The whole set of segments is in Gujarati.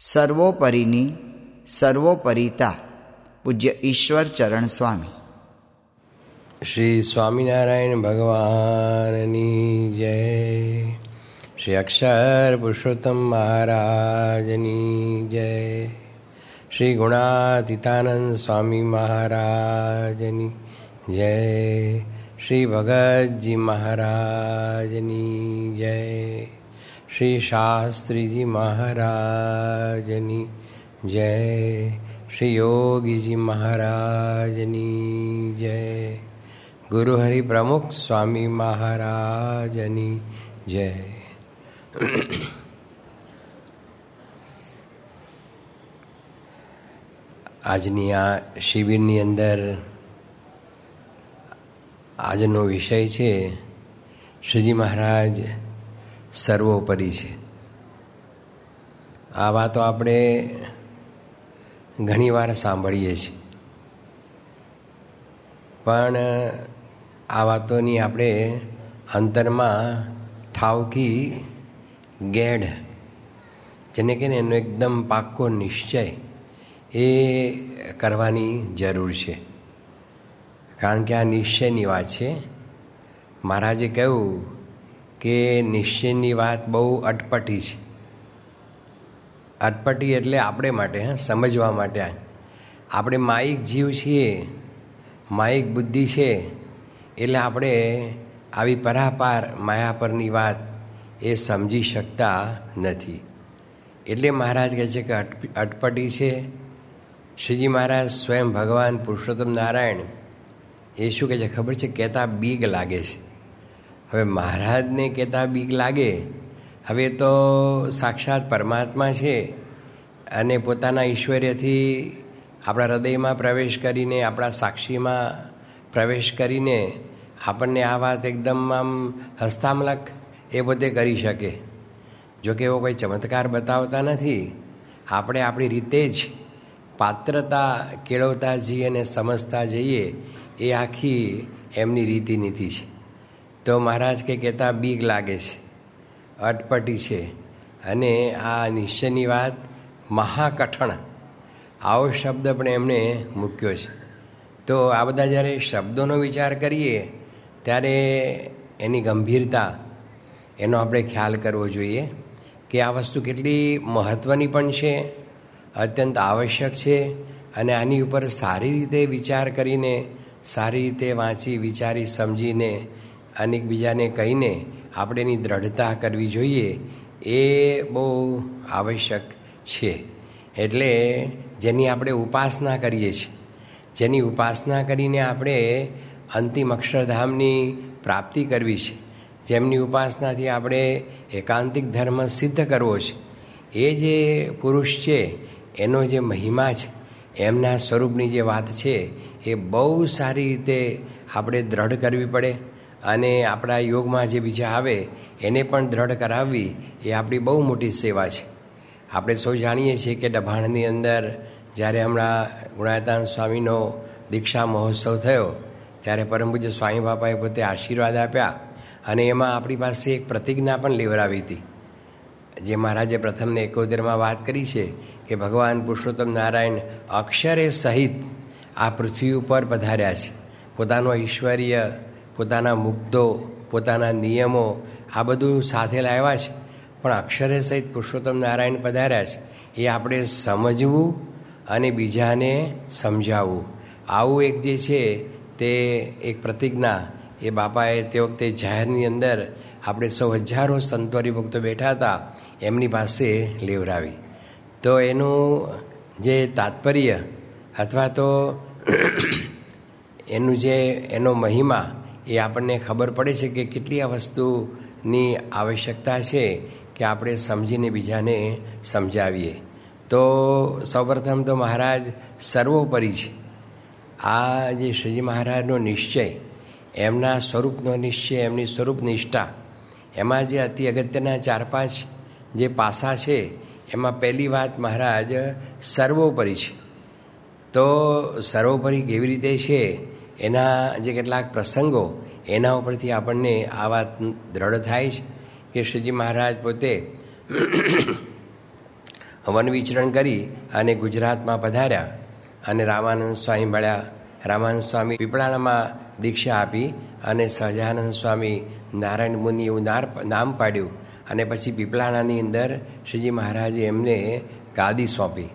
સર્વોપરીની સર્વોપરિતા પૂજ્ય ઈશ્વર ચરણ સ્વામી શ્રી સ્વામિનારાયણ ભગવાનની જય શ્રી અક્ષર પુરુષોત્તમ મહારાજની જય શ્રી ગુણાતીતાનંદ સ્વામી મહારાજની જય શ્રી ભગતજી મહારાજની જય શ્રી શાસ્ત્રીજી મહારાજની જય શ્રી યોગીજી મહારાજની જય ગુરુ હરિ પ્રમુખ સ્વામી મહારાજની જય આજની આ શિબિરની અંદર આજનો વિષય છે શ્રીજી મહારાજ સર્વોપરી છે. આ વાતો આપણે ઘણીવાર સાંભળીએ છીએ. પણ આ વાતોની આપણે અંતરમાં ઠાવકી ગેડ જેને કે એનો એકદમ પાક્કો નિશ્ચય એ કરવાની જરૂર છે. કારણ કે આ નિશ્ચયની વાત છે. મહારાજે કહ્યું કે નિશ્ચયની વાત બહુ અટપટી છે. અટપટી એટલે આપણે માટે, હા, સમજવા માટે. આપણે માયિક જીવ છીએ, માયિક બુદ્ધિ છે, એટલે આપણે આવી પરાપાર માયા પરની વાત એ સમજી શકતા નથી. એટલે મહારાજ કહે છે કે અટપટી છે. શ્રીજી મહારાજ સ્વયં ભગવાન પુરુષોત્તમ નારાયણ એ શું કહે છે? ખબર છે? કહેતા બીગ લાગે છે. હવે મહારાજને કહેતા બીક લાગે. હવે તો સાક્ષાત પરમાત્મા છે અને પોતાના ઈશ્વર્યથી આપણા હૃદયમાં પ્રવેશ કરીને, આપણા સાક્ષીમાં પ્રવેશ કરીને આપણને આ વાત એકદમ આમ હસ્તામલક એ બધે કરી શકે. જોકે એવો કોઈ ચમત્કાર બતાવતા નથી. આપણે આપણી રીતે જ પાત્રતા કેળવતા જઈએ અને સમજતા જઈએ, એ આખી એમની રીતિ નીતિ છે. તો મહારાજ કે કહેતા બીક લાગે છે, અટપટી છે. અને આ નિશ્ચયની વાત મહાકઠણ. આવો શબ્દ પણ એમણે મૂક્યો છે. તો આ બધા જ્યારે શબ્દોનો વિચાર કરીએ, ત્યારે એની ગંભીરતા, એનો આપણે ખ્યાલ કરવો જોઈએ કે આ વસ્તુ કેટલી મહત્ત્વની પણ છે, અત્યંત આવશ્યક છે અને આની ઉપર સારી રીતે વિચાર કરીને, સારી રીતે વાંચી, વિચારી, સમજીને અનેકબીજાને કહીને આપણે એની દ્રઢતા કરવી જોઈએ એ બહુ આવશ્યક છે. એટલે જેની આપણે ઉપાસના કરીએ છીએ, જેની ઉપાસના કરીને આપણે અંતિમ અક્ષરધામની પ્રાપ્તિ કરવી છે, જેમની ઉપાસનાથી આપણે એકાંતિક ધર્મ સિદ્ધ કરવો છે, એ જે પુરુષ છે, એનો જે મહિમા છે, એમના સ્વરૂપની જે વાત છે, એ બહુ સારી રીતે આપણે દ્રઢ કરવી પડે અને આપણા યોગમાં જે બીજા આવે, એને પણ દ્રઢ કરાવવી એ આપણી બહુ મોટી સેવા છે. આપણે સૌ જાણીએ છીએ કે ડભાણની અંદર જ્યારે હમણાં ગુણાયતાન સ્વામીનો દીક્ષા મહોત્સવ થયો, ત્યારે પરમ પૂજ્ય સ્વામી બાપાએ પોતે આશીર્વાદ આપ્યા અને એમાં આપણી પાસે એક પ્રતિજ્ઞા પણ લેવડાવી હતી. જે મહારાજે પ્રથમને એકોતેરમાં વાત કરી છે કે ભગવાન પુરુષોત્તમ નારાયણ અક્ષરે સહિત આ પૃથ્વી ઉપર પધાર્યા છે. પોતાનો ઐશ્વર્ય પોતાના મુગ્ધો પોતાના નિયમો, આ બધું સાથે લાવ્યા છે. પણ અક્ષરે સહિત પુરુષોત્તમ નારાયણ પધાર્યા છે. એ આપણે સમજવું અને બીજાને સમજાવવું. આવું એક જે છે તે એક પ્રતિજ્ઞા. એ બાપાએ તે વખતે જાહેરની અંદર આપણે સૌ હજારો સંતોરી ભક્તો બેઠા હતા, એમની પાસે લેવરાવી તો એનું જે તાત્પર્ય અથવા તો એનું જે એનો મહિમા એ આપણને ખબર પડે છે કે કેટલી આ વસ્તુની આવશ્યકતા છે કે આપણે સમજીને બીજાને સમજાવીએ. તો સૌપ્રથમ તો મહારાજ સર્વોપરી છે. આ જે શ્રીજી મહારાજનો નિશ્ચય, એમના સ્વરૂપનો નિશ્ચય, એમની સ્વરૂપ નિષ્ઠા એમાં જે અતિ અગત્યના ચાર પાંચ જે પાસા છે, એમાં પહેલી વાત મહારાજ સર્વોપરી છે. તો સર્વોપરી કેવી રીતે છે? એના જે કેટલાક પ્રસંગો, એના ઉપરથી આપણને આ વાત દ્રઢ થાય છે કે શ્રીજી મહારાજ પોતે વન વિચરણ કરી અને ગુજરાતમાં પધાર્યા અને રામાનંદ સ્વામી મળ્યા. રામાનંદ સ્વામી પીપળાણામાં દીક્ષા આપી અને સહજાનંદ સ્વામી નારાયણ મુનિ એવું નામ પાડ્યું અને પછી પીપળાણાની અંદર શ્રીજી મહારાજે એમને ગાદી સોંપી.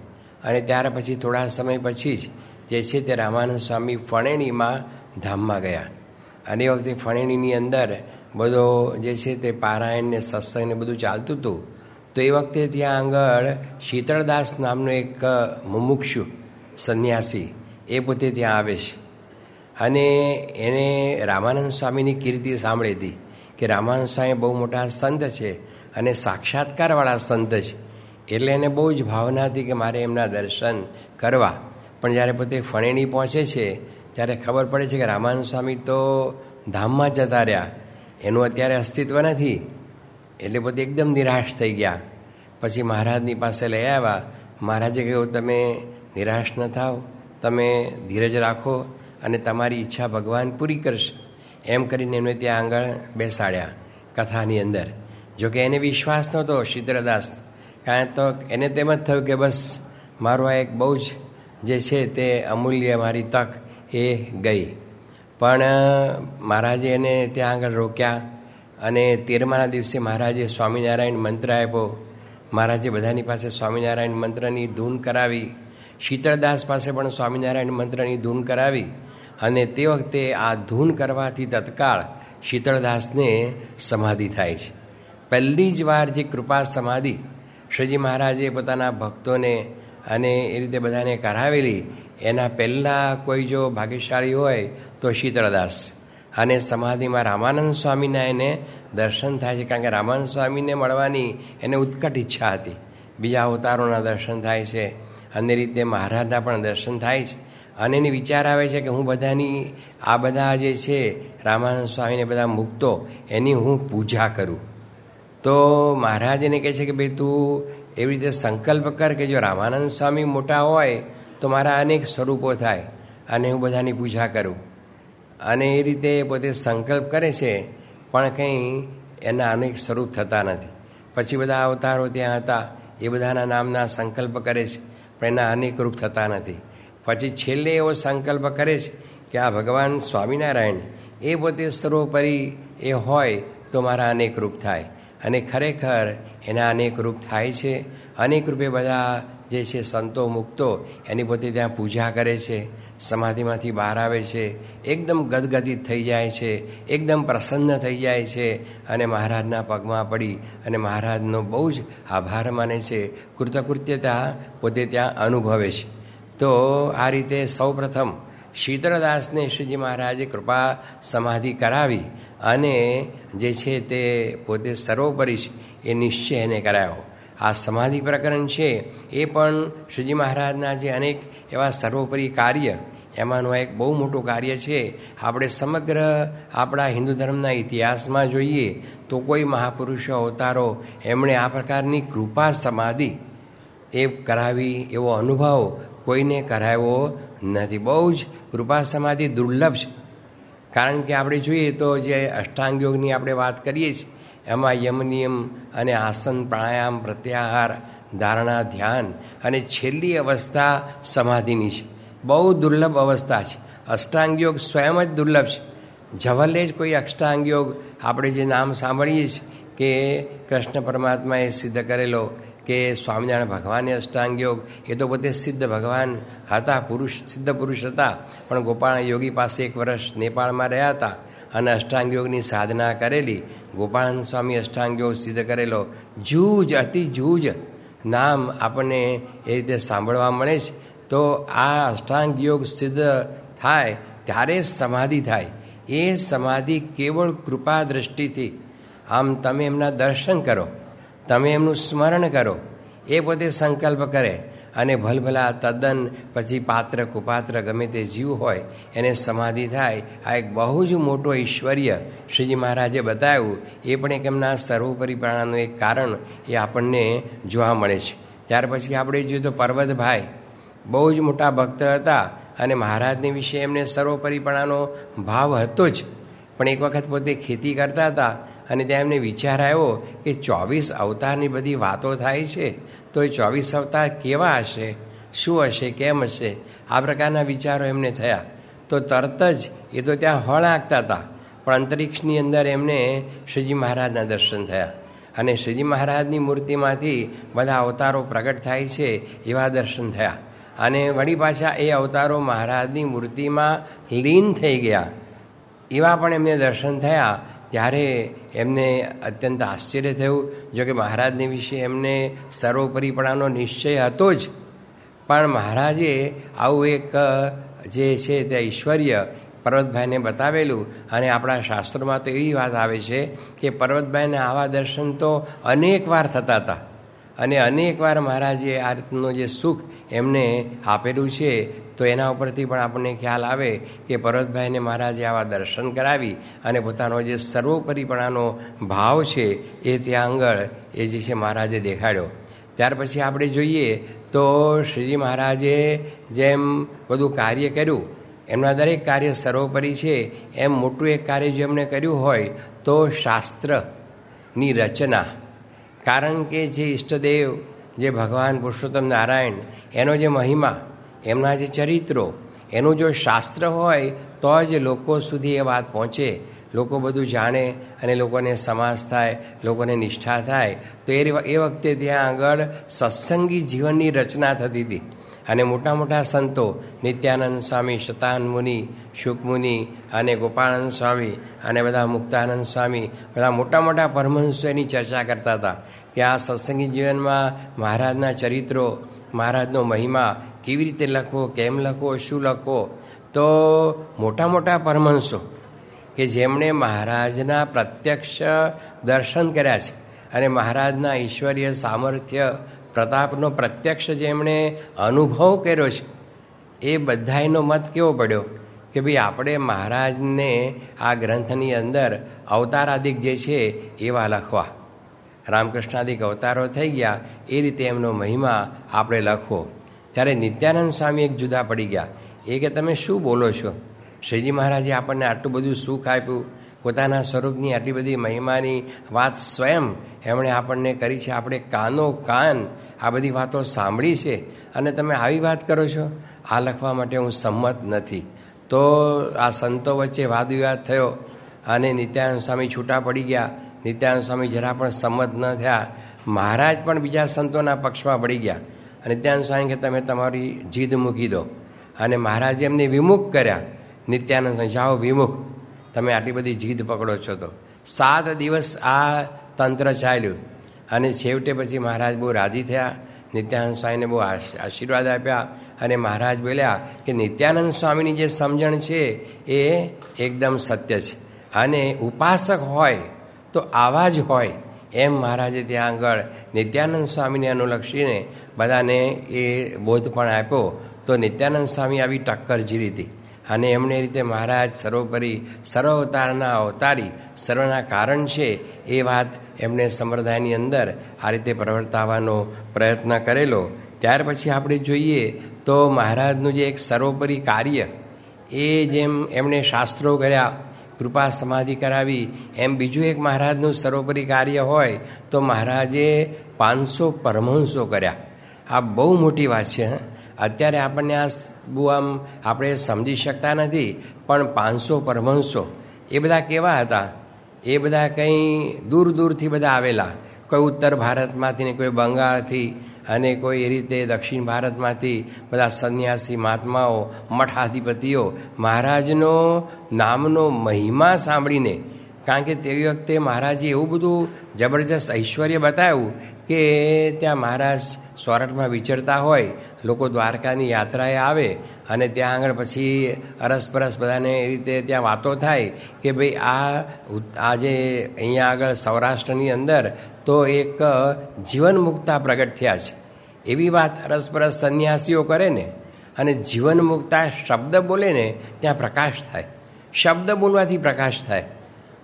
અને ત્યાર પછી થોડા સમય પછી જ જે છે તે રામાનંદ સ્વામી ફણેણીમાં ધામમાં ગયા. અને એ વખતે ફણેણીની અંદર બધો જે છે તે પારાયણ ને સત્સંગ ને બધું ચાલતું હતું. તો એ વખતે ત્યાં આગળ શીતળદાસ નામનો એક મુમુક્ષુ સંન્યાસી એ પોતે ત્યાં આવે છે. અને એણે રામાનંદ સ્વામીની કીર્તિ સાંભળી હતી કે રામાનંદ સ્વામી બહુ મોટા સંત છે અને સાક્ષાત્કારવાળા સંત છે. એટલે એને બહુ જ ભાવના હતી કે મારે એમના દર્શન કરવા. પણ જ્યારે પોતે ફણેણી પહોંચે છે, ત્યારે ખબર પડે છે કે રામાનંદ સ્વામી તો ધામમાં જતા રહ્યા. એનું અત્યારે અસ્તિત્વ નથી. એટલે પોતે એકદમ નિરાશ થઈ ગયા. પછી મહારાજની પાસે લઈ આવ્યા. મહારાજે કહ્યું, તમે નિરાશ ન થાવ. તમે ધીરજ રાખો અને તમારી ઈચ્છા ભગવાન પૂરી કરશે. એમ કરીને એમને ત્યાં આગળ બેસાડ્યા કથાની અંદર. જોકે એને વિશ્વાસ નહોતો, શિદ્રદાસ. કારણ તો એને તેમ જ થયું કે બસ, મારું આ એક બહુ જ જે છે તે અમૂલ્ય મારી તક એ ગઈ. પણ મહારાજે એને ત્યાં આગળ રોક્યા અને તેરમાના દિવસે મહારાજે સ્વામિનારાયણ મંત્ર આપ્યો. મહારાજે બધાની પાસે સ્વામિનારાયણ મંત્રની ધૂન કરાવી. શીતળદાસ પાસે પણ સ્વામિનારાયણ મંત્રની ધૂન કરાવી અને તે વખતે આ ધૂન કરવાથી તત્કાળ શીતળદાસને સમાધિ થાય છે. પહેલી જ વાર જે કૃપા સમાધિ, શ્રીજી મહારાજે પોતાના ભક્તોને અને એ રીતે બધાને કરાવેલી એના પહેલાં કોઈ જો ભાગ્યશાળી હોય તો શીતળદાસ અને સમાધિમાં રામાનંદ સ્વામીના એને દર્શન થાય છે. કારણ કે રામાનંદ સ્વામીને મળવાની એને ઉત્કટ ઈચ્છા હતી. બીજા અવતારોના દર્શન થાય છે અને રીતે મહારાજના પણ દર્શન થાય છે. અને એને વિચાર આવે છે કે હું બધાની, આ બધા જે છે રામાનંદ સ્વામીને બધા મૂકતો, એની હું પૂજા કરું. તો મહારાજ એને કહે છે કે ભાઈ તું એવી રીતે સંકલ્પ કર કે જો રામાનંદ સ્વામી મોટા હોય તો મારા અનેક સ્વરૂપો થાય અને હું બધાની પૂજા કરું. અને એ રીતે પોતે સંકલ્પ કરે છે, પણ કંઈ એના અનેક સ્વરૂપ થતા નથી. પછી બધા અવતારો ત્યાં હતા, એ બધાના નામના સંકલ્પ કરે છે, પણ એના અનેક રૂપ થતા નથી. પછી છેલ્લે એવો સંકલ્પ કરે છે કે આ ભગવાન સ્વામિનારાયણ એ પોતે સર્વોપરી એ હોય તો મારા અનેક રૂપ થાય. અને ખરેખર એના અનેક રૂપ થાય છે. અનેક રૂપે બધા જે છે સંતો મુક્તો, એની પોતે ત્યાં પૂજા કરે છે, સમાધિમાંથી બહાર આવે છે, એકદમ ગદગદિત થઈ જાય છે, એકદમ પ્રસન્ન થઈ જાય છે અને મહારાજના પગમાં પડી અને મહારાજનો બહુ જ આભાર માને છે. કૃતકૃત્યતા પોતે ત્યાં અનુભવે છે. તો આ રીતે સૌપ્રથમ શીતળદાસને શ્રીજી મહારાજે કૃપા સમાધિ કરાવી અને જે છે તે પોતે સર્વોપરી છે. એ નિશ્ચય એને કરાયો. આ સમાધિ પ્રકરણ છે, એ પણ શ્રીજી મહારાજના જે અનેક એવા સર્વોપરી કાર્ય, એમાંનું એક બહુ મોટું કાર્ય છે. આપણે સમગ્ર આપણા હિન્દુ ધર્મના ઇતિહાસમાં જોઈએ તો કોઈ મહાપુરુષો, અવતારો એમણે આ પ્રકારની કૃપા સમાધિ એ કરાવી એવો અનુભવ કોઈને કરાવ્યો નથી. બહુ જ કૃપા સમાધિ દુર્લભ છે. કારણ કે આપણે જોઈએ તો જે અષ્ટાંગ યોગની આપણે વાત કરીએ છીએ એમાં યમ નિયમ અને આસન પ્રાણાયામ, પ્રત્યાહાર, ધારણા, ધ્યાન અને છેલ્લી અવસ્થા સમાધિની છે. બહુ દુર્લભ અવસ્થા છે. અષ્ટાંગ યોગ સ્વયં જ દુર્લભ છે. જવલ્લે જ કોઈ અષ્ટાંગ યોગ આપણે જે નામ સાંભળીએ છીએ કે કૃષ્ણ પરમાત્માએ સિદ્ધ કરેલો કે સ્વામિનારાયણ ભગવાને અષ્ટાંગ યોગ, એ તો પોતે સિદ્ધ ભગવાન હતા, પુરુષ, સિદ્ધ પુરુષ હતા. પણ ગોપાલ યોગી પાસે એક વર્ષ નેપાળમાં રહ્યા હતા. અને અષ્ટાંગ યોગની સાધના કરેલી. ગોપાલ સ્વામી અષ્ટાંગ યોગ સિદ્ધ કરેલો. જૂજ, અતિ જૂજ નામ આપણને એ રીતે સાંભળવા મળે છે. તો આ અષ્ટાંગ યોગ સિદ્ધ થાય ત્યારે સમાધિ થાય. એ સમાધિ કેવળ કૃપા દ્રષ્ટિથી. આમ તમે એમના દર્શન કરો. તમે એમનું સ્મરણ કરો. એ પોતે સંકલ્પ કરે. અને ભલભલા તદ્દન પછી પાત્ર કુપાત્ર ગમે તે જીવ હોય, એને સમાધિ થાય. આ એક બહુ જ મોટો ઐશ્વર્ય શ્રીજી મહારાજે બતાવ્યું. એ પણ એક એમના સર્વોપરીપણાનું એક કારણ એ આપણને જોવા મળે છે. ત્યાર પછી આપણે જોઈએ તો પર્વતભાઈ, બહુ જ મોટા ભક્ત હતા અને મહારાજને વિશે એમને સર્વોપરીપણાનો ભાવ હતો જ. પણ એક વખત પોતે ખેતી કરતા હતા અને ત્યાં એમને વિચાર આવ્યો કે ચોવીસ અવતારની બધી વાતો થાય છે. તો એ ચોવીસ અવતાર કેવા હશે? શું હશે? કેમ હશે? આ પ્રકારના વિચારો એમને થયા. તો તરત જ એ તો ત્યાં હળ આંકતા હતા. પણ અંતરિક્ષની અંદર એમને શ્રીજી મહારાજના દર્શન થયા. અને શ્રીજી મહારાજની મૂર્તિમાંથી બધા અવતારો પ્રગટ થાય છે એવા દર્શન થયા. અને વળી પાછા એ અવતારો મહારાજની મૂર્તિમાં લીન થઈ ગયા. એવા પણ એમને દર્શન થયા ત્યારે એમને અત્યંત આશ્ચર્ય થયું. જો કે મહારાજને વિશે એમને સર્વોપરીપણાનો નિશ્ચય હતો જ. પણ મહારાજે આવું એક જે છે તે ઐશ્વર્ય પર્વતભાઈને બતાવેલું. અને આપણા શાસ્ત્રોમાં તો એવી વાત આવે છે કે પર્વતભાઈને આવા દર્શન તો અનેક વાર થતા હતા. અને અનેક વાર મહારાજે આ રીતનું જે સુખ એમને આપેલું છે, તો એના ઉપરથી પણ આપણને ખ્યાલ આવે કે પર્વતભાઈને મહારાજે આવા દર્શન કરાવી અને પોતાનો જે સર્વોપરીપણાનો ભાવ છે, એ ત્યાં આગળ એ જે છે મહારાજે દેખાડ્યો. ત્યાર પછી આપણે જોઈએ તો શ્રીજી મહારાજે જેમ બધું કાર્ય કર્યું, એમના દરેક કાર્ય સર્વોપરી છે, એમ મોટું એક કાર્ય જો એમણે કર્યું હોય, તો શાસ્ત્રની રચના કારણ કે જે ઈષ્ટદેવ, જે ભગવાન પુરુષોત્તમ નારાયણ, એનો જે મહિમા, એમના જે ચરિત્રો, એનું જો શાસ્ત્ર હોય, તો જ લોકો સુધી એ વાત પહોંચે. લોકો બધું જાણે અને લોકોને સમાસ થાય, લોકોને નિષ્ઠા થાય. તો એ એ વખતે ત્યાં આગળ સત્સંગી જીવનની રચના થતી હતી. અને મોટા મોટા સંતો નિત્યાનંદ સ્વામી શતાન મુનિ શુકમુનિ અને ગોપાળાનંદ સ્વામી અને બધા મુક્તાનંદ સ્વામી, બધા મોટા મોટા પરમહંસો એની ચર્ચા કરતા હતા કે આ સત્સંગી જીવનમાં મહારાજના ચરિત્રો, મહારાજનો મહિમા કેવી રીતે લખવો, કેમ લખવો, શું લખવો, તો મોટા મોટા પરમહંસો કે જેમણે મહારાજના પ્રત્યક્ષ દર્શન કર્યા છે અને મહારાજના ઈશ્વરીય સામર્થ્ય પ્રતાપનો પ્રત્યક્ષ જેમણે અનુભવ કર્યો છે, એ બધાયનો મત કેવો પડ્યો? કે ભાઈ આપણે મહારાજને આ ગ્રંથની અંદર અવતારાદિક જે છે, એવા લખવા. રામકૃષ્ણાદિક અવતારો થઈ ગયા, એ રીતે એમનો મહિમા આપણે લખવો. ત્યારે નિત્યાનંદ સ્વામી એક જુદા પડી ગયા. એ કે, તમે શું બોલો છો? શ્રીજી મહારાજે આપણને આટલું બધું સુખ આપ્યું. પોતાના સ્વરૂપની આટલી બધી મહિમાની વાત સ્વયં એમણે આપણને કરી છે. આપણે કાનો કાન આ બધી વાતો સાંભળી છે અને તમે આવી વાત કરો છો, આ લખવા માટે હું સંમત નથી. તો આ સંતો વચ્ચે વાદ વિવાદ થયો અને નિત્યાનંદ સ્વામી છૂટા પડી ગયા. નિત્યાનંદ સ્વામી જરા પણ સંમત ન થયા. મહારાજ પણ બીજા સંતોના પક્ષમાં પડી ગયા. અને નિત્યાનંદ સ્વામી કે તમે તમારી જીદ મૂકી દો. અને મહારાજે એમને વિમુખ કર્યા. નિત્યાનંદ સ્વામી, જાઓ વિમુખ. તમે આટલી બધી જીદ પકડો છો તો. સાત દિવસ આ તંત્ર ચાલ્યું. અને છેવટે પછી મહારાજ બહુ રાજી થયા. નિત્યાનંદ સ્વામીને બહુ આશીર્વાદ આપ્યા અને મહારાજ બોલ્યા કે નિત્યાનંદ સ્વામીની જે સમજણ છે એ એકદમ સત્ય છે. અને ઉપાસક હોય તો આવા જ હોય. એમ મહારાજે ત્યાં આગળ નિત્યાનંદ સ્વામીને અનુલક્ષીને બધાને એ બોધ પણ આપ્યો. તો નિત્યાનંદ સ્વામી આવી ટક્કર જીરી હતી. અને એમણે રીતે મહારાજ સર્વોપરી સર્વ અવતારના અવતારી સર્વના કારણ છે એ વાત એમણે સંપ્રદાયની અંદર આ રીતે પ્રવર્તાવવાનો પ્રયત્ન કરેલો. ત્યાર પછી આપણે જોઈએ તો મહારાજનું જે એક સર્વોપરી કાર્ય, એ જેમ એમણે શાસ્ત્રો કર્યા, કૃપા સમાધિ કરાવી, એમ બીજું એક મહારાજનું સર્વોપરી કાર્ય હોય તો મહારાજે પાંચસો પરમહંસો કર્યા. આ બહુ મોટી વાત છે અત્યારે આપણને આ બહુ આમ આપણે સમજી શકતા નથી, પણ પાંચસો પરમહંસો, એ બધા કેવા હતા? એ બધા કંઈ દૂર દૂરથી બધા આવેલા. કોઈ ઉત્તર ભારતમાંથી ને કોઈ બંગાળથી અને કોઈ એ રીતે દક્ષિણ ભારતમાંથી બધા સંન્યાસી મહાત્માઓ, મઠાધિપતિઓ, મહારાજનો નામનો મહિમા સાંભળીને. કારણ કે તે વખતે મહારાજે એવું બધું જબરજસ્ત ઐશ્વર્ય બતાવ્યું કે ત્યાં મહારાજ સોરઠમાં વિચરતા હોય, લોકો દ્વારકાની યાત્રાએ આવે અને ત્યાં આગળ પછી અરસપરસ બધાને એ રીતે ત્યાં વાતો થાય કે ભાઈ આ આજે અહીંયા આગળ સૌરાષ્ટ્રની અંદર તો એક જીવન મુક્તા પ્રગટ થયા છે. એવી વાત અરસપરસ સંન્યાસીઓ કરે ને અને જીવન મુક્તા શબ્દ બોલે ને ત્યાં પ્રકાશ થાય. શબ્દ બોલવાથી પ્રકાશ થાય.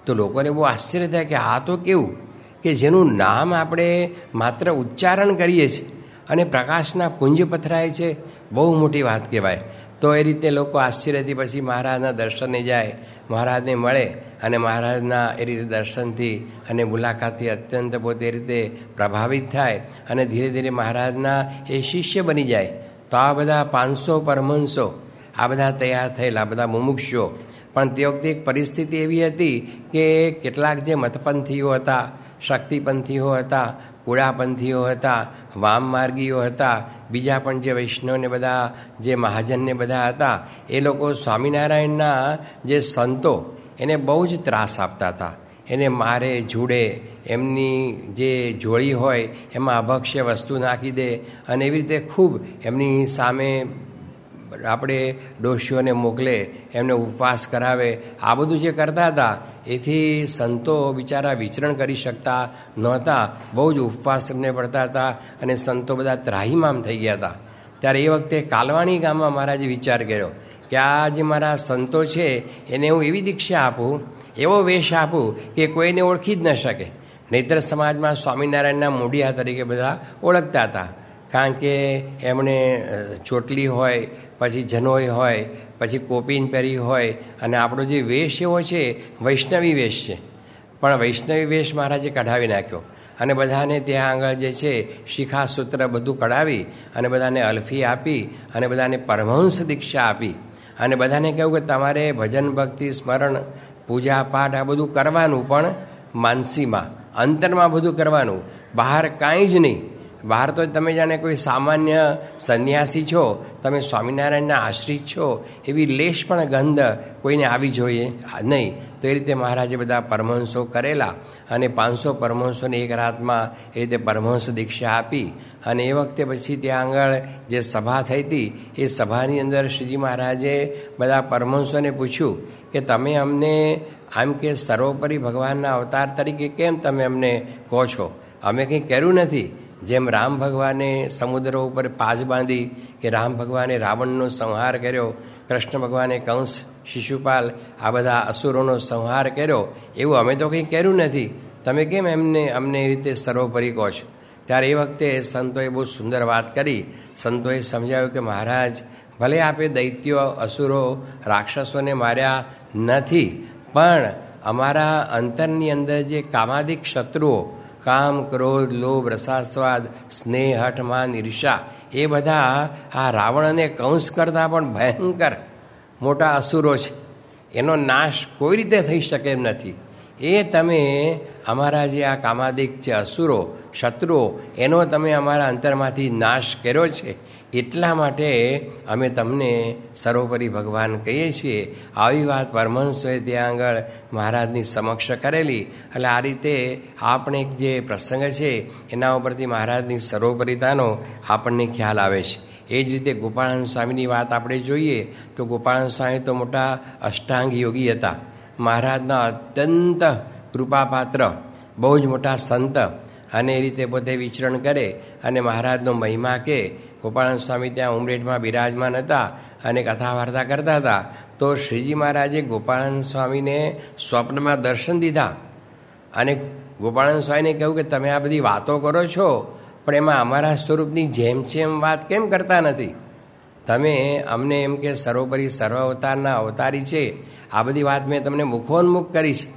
તો લોકોને બહુ આશ્ચર્ય થાય કે આ તો કેવું? કે જેનું નામ આપણે માત્ર ઉચ્ચારણ કરીએ છીએ અને પ્રકાશના પુંજ પથરાય છે, બહુ મોટી વાત કહેવાય. તો એ રીતે લોકો આશ્ચર્યથી પછી મહારાજના દર્શને જાય, મહારાજને મળે અને મહારાજના એ રીતે દર્શનથી અને મુલાકાતથી અત્યંત પોતે રીતે પ્રભાવિત થાય અને ધીરે ધીરે મહારાજના એ શિષ્ય બની જાય. તો આ બધા પાંચસો પરમહંસો, આ બધા તૈયાર થયેલા બધા મુમુક્ષો. પણ તે વખતે એક પરિસ્થિતિ એવી હતી કે કેટલાક જે મતપંથીઓ હતા શક્તિપંથીઓ હતા, કુળાપંથીઓ હતા, વામમાર્ગીઓ હતા, બીજા પણ જે વૈષ્ણવને બધા, જે મહાજનને બધા હતા, એ લોકો સ્વામિનારાયણના જે સંતો, એને બહુ જ ત્રાસ આપતા હતા. એને મારે, જુડે, એમની જે જોડી હોય, એમાં અભક્ષ્ય વસ્તુ નાખી દે અને એવી રીતે ખૂબ એમની સામે આપણે ડોશીઓને મોકલે, એમને ઉપવાસ કરાવે, આ બધું જે કરતા હતા એથી સંતો બિચારા વિચરણ કરી શકતા નહોતા. બહુ જ ઉપવાસ એમને પડતા હતા અને સંતો બધા ત્રાહીમામ થઈ ગયા હતા. ત્યારે એ વખતે કાલવાણી ગામમાં મહારાજે વિચાર કર્યો કે આ જે મારા સંતો છે, એને હું એવી દીક્ષા આપું, એવો વેશ આપું કે કોઈને ઓળખી જ ન શકે. નહીતર સમાજમાં સ્વામિનારાયણના મૂડિયા તરીકે બધા ઓળખતા હતા. કારણ કે એમણે ચોટલી હોય, પછી જનોય હોય પછી કોપીન પહેરી હોય અને આપણો જે વેશ એવો છે, વૈષ્ણવી વેશ છે. પણ વૈષ્ણવી વેશ મહારાજે કઢાવી નાખ્યો. અને બધાને ત્યાં આગળ જે છે શિખા સૂત્ર બધું કઢાવી અને બધાને અલ્ફી આપી અને બધાને પરમહંસ દીક્ષા આપી. અને બધાને કહ્યું કે તમારે ભજન, ભક્તિ, સ્મરણ, પૂજા, પાઠ આ બધું કરવાનું પણ માનસીમાં, અંતરમાં બધું કરવાનું. બહાર કાંઈ જ નહીં. બહાર તો તમે જાણે કોઈ સામાન્ય સંન્યાસી છો, તમે સ્વામિનારાયણના આશ્રિત છો, એવી લેશ પણ ગંધ કોઈને આવી જોઈએ? નહીં. તો એ રીતે મહારાજે બધા પરમહંસો કરેલા અને પાંચસો પરમહંસોને એક રાતમાં એ રીતે પરમહંસ દીક્ષા આપી અને એ વખતે પછી ત્યાં આગળ જે સભા થઈ હતી, એ સભાની અંદર શ્રીજી મહારાજે બધા પરમહંસોને પૂછ્યું કે તમે અમને આમ કે સર્વોપરી ભગવાનના અવતાર તરીકે કેમ તમે અમને કહો છો? અમે કંઈ કર્યું નથી. જેમ રામ ભગવાને સમુદ્ર ઉપર પાજ બાંધી કે રામ ભગવાને રાવણનો સંહાર કર્યો, કૃષ્ણ ભગવાને કંસ, શિશુપાલ, આ બધા અસુરોનો સંહાર કર્યો, એવું અમે તો કંઈ કર્યું નથી. તમે કેમ એમને, અમને એ રીતે સર્વોપરી કહો છો? ત્યારે એ વખતે સંતોએ બહુ સુંદર વાત કરી. સંતોએ સમજાવ્યું કે મહારાજ, ભલે આપે દૈત્યો, અસુરો, રાક્ષસોને માર્યા નથી, પણ અમારા અંતરની અંદર જે કામાદિક શત્રુઓ કામ, ક્રોધ, લોભ, રસાસ્વાદ, સ્નેહ, હઠ માન ઈર્ષા એ બધા આ રાવણ અને કંસ કરતાં પણ ભયંકર મોટા અસુરો છે. એનો નાશ કોઈ રીતે થઈ શકે એમ નથી. એ તમે અમારા જે આ કામાદિક છે અસુરો, શત્રુઓ, એનો તમે અમારા અંતરમાંથી નાશ કર્યો છે. એટલા માટે અમે તમને સર્વોપરી ભગવાન કહીએ છીએ. આવી વાત પરમહંસોએ ત્યાં આગળ મહારાજની સમક્ષ કરેલી. એટલે આ રીતે આપણે જે પ્રસંગ છે, એના ઉપરથી મહારાજની સર્વોપરિતાનો આપણને ખ્યાલ આવે છે. એ જ રીતે ગોપાળાનંદ સ્વામીની વાત આપણે જોઈએ, તો ગોપાળાનંદ સ્વામી તો મોટા અષ્ટાંગ યોગી હતા. મહારાજના અત્યંત કૃપાપાત્ર, બહુ જ મોટા સંત અને એ રીતે પોતે વિચરણ કરે અને મહારાજનો મહિમા કે ગોપાળાનંદ સ્વામી ત્યાં ઉમરેઠમાં બિરાજમાન હતા અને કથા વાર્તા કરતા હતા. તો શ્રીજી મહારાજે ગોપાળાનંદ સ્વામીને સ્વપ્નમાં દર્શન દીધા. અને ગોપાળાનંદ સ્વામીને કહ્યું કે તમે આ બધી વાતો કરો છો, પણ એમાં અમારા સ્વરૂપની જેમ છે એમ વાત કેમ કરતા નથી? તમે અમને એમ કે સર્વોપરી સર્વ અવતારના અવતારી છે. આ બધી વાત મેં તમને મુખોન્મુખ કરી છે.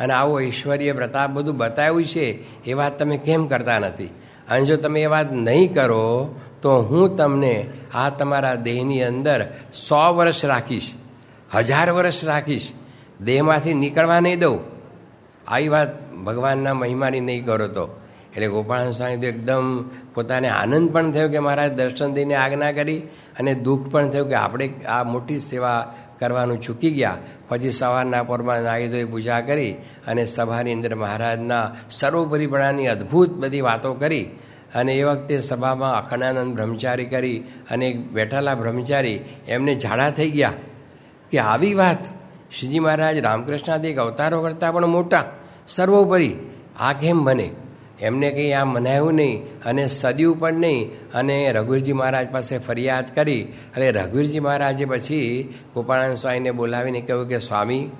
અને આવો ઐશ્વર્ય પ્રતાપ બધું બતાવ્યું છે. એ વાત તમે કેમ કરતા નથી? અને જો તમે એ વાત નહીં કરો, તો હું તમને આ તમારા દેહની અંદર સો વર્ષ રાખીશ, હજાર વર્ષ રાખીશ, દેહમાંથી નીકળવા નહીં દઉં. આવી વાત ભગવાનના મહિમાની નહીં કરો તો. એટલે ગોપાલ સ્વામી તો એકદમ પોતાને આનંદ પણ થયો કે મારા દર્શન દઈને આજ્ઞા કરી અને દુઃખ પણ થયું કે આપણે આ મોટી સેવા કરવાનું ચૂકી ગયા. પછી સવારના પોરમાં નાહી ધોઈ પૂજા કરી અને સભાની અંદર મહારાજના સર્વોપરીપણાની અદ્ભુત બધી વાતો કરી. અને એ વખતે સભામાં અખંડાનંદ બ્રહ્મચારી કરી અને બેઠેલા બ્રહ્મચારી એમને ઝાડા થઈ ગયા કે આવી વાત. શ્રીજી મહારાજ રામકૃષ્ણાદિક અવતારો કરતાં પણ મોટા. સર્વોપરી આ કેમ બને? એમને કંઈ આ મનાયું નહીં અને સદ્યું પણ નહીં. અને રઘુવીરજી મહારાજ પાસે ફરિયાદ કરી. અને રઘુવીરજી મહારાજે પછી ગોપાળાનંદ સ્વામીને બોલાવીને કહ્યું કે, સ્વામી,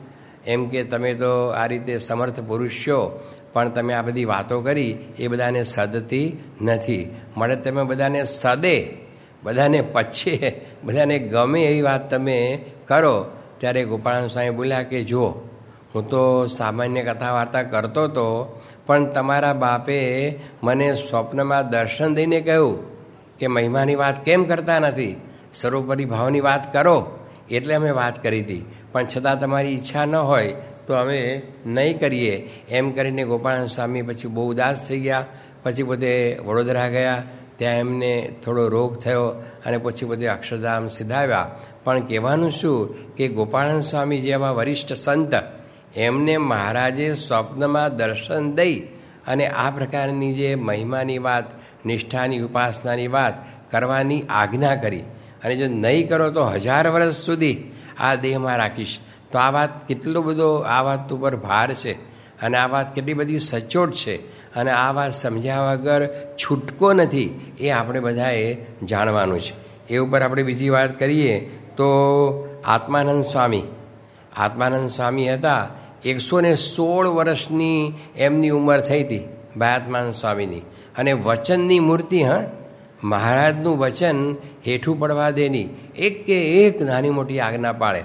એમ કે તમે તો આ રીતે સમર્થ પુરુષ છો પણ તમે આ બધી વાતો કરી, એ બધાને સદતી નથી. મળે તમે બધાને સદે, બધાને પછે, બધાને ગમે એવી વાત તમે કરો. ત્યારે ગોપાલ સ્વામી બોલ્યા કે જો હું તો સામાન્ય કથા વાર્તા કરતો હતો પણ તમારા બાપે મને સ્વપ્નમાં દર્શન દઈને કહ્યું કે મહિમાની વાત કેમ કરતા નથી? સર્વોપરી ભાવની વાત કરો, એટલે અમે વાત કરી હતી. પણ છતાં તમારી ઈચ્છા ન હોય તો અમે નહીં કરીએ. એમ કરીને ગોપાલ સ્વામી પછી બહુ ઉદાસ થઈ ગયા. પછી પોતે વડોદરા ગયા. ત્યાં એમને થોડો રોગ થયો અને પછી બધે અક્ષરધામ સીધાવ્યા. પણ કહેવાનું શું કે ગોપાળન સ્વામી જેવા વરિષ્ઠ સંત એમને મહારાજે સ્વપ્નમાં દર્શન દઈ અને આ પ્રકારની જે મહિમાની વાત, નિષ્ઠાની ઉપાસનાની વાત કરવાની આજ્ઞા કરી. અને જો નહીં કરો તો હજાર વર્ષ સુધી આ દેહમાં રાખીશ. તો આ વાત કેટલો બધો, આ વાત ઉપર ભાર છે અને આ વાત કેટલી બધી સચોટ છે અને આ વાત સમજ્યા વગર છૂટકો નથી એ આપણે બધાએ જાણવાનું છે. એ ઉપર આપણે બીજી વાત કરીએ તો આત્માનંદ સ્વામી. આત્માનંદ સ્વામી હતા એકસો ને સોળ વર્ષની એમની ઉંમર થઈ હતી ભારતમાન સ્વામીની. અને વચનની મૂર્તિ, હા, મહારાજનું વચન હેઠું પડવા દેની. એક કે એક નાની મોટી આજ્ઞા પાળે.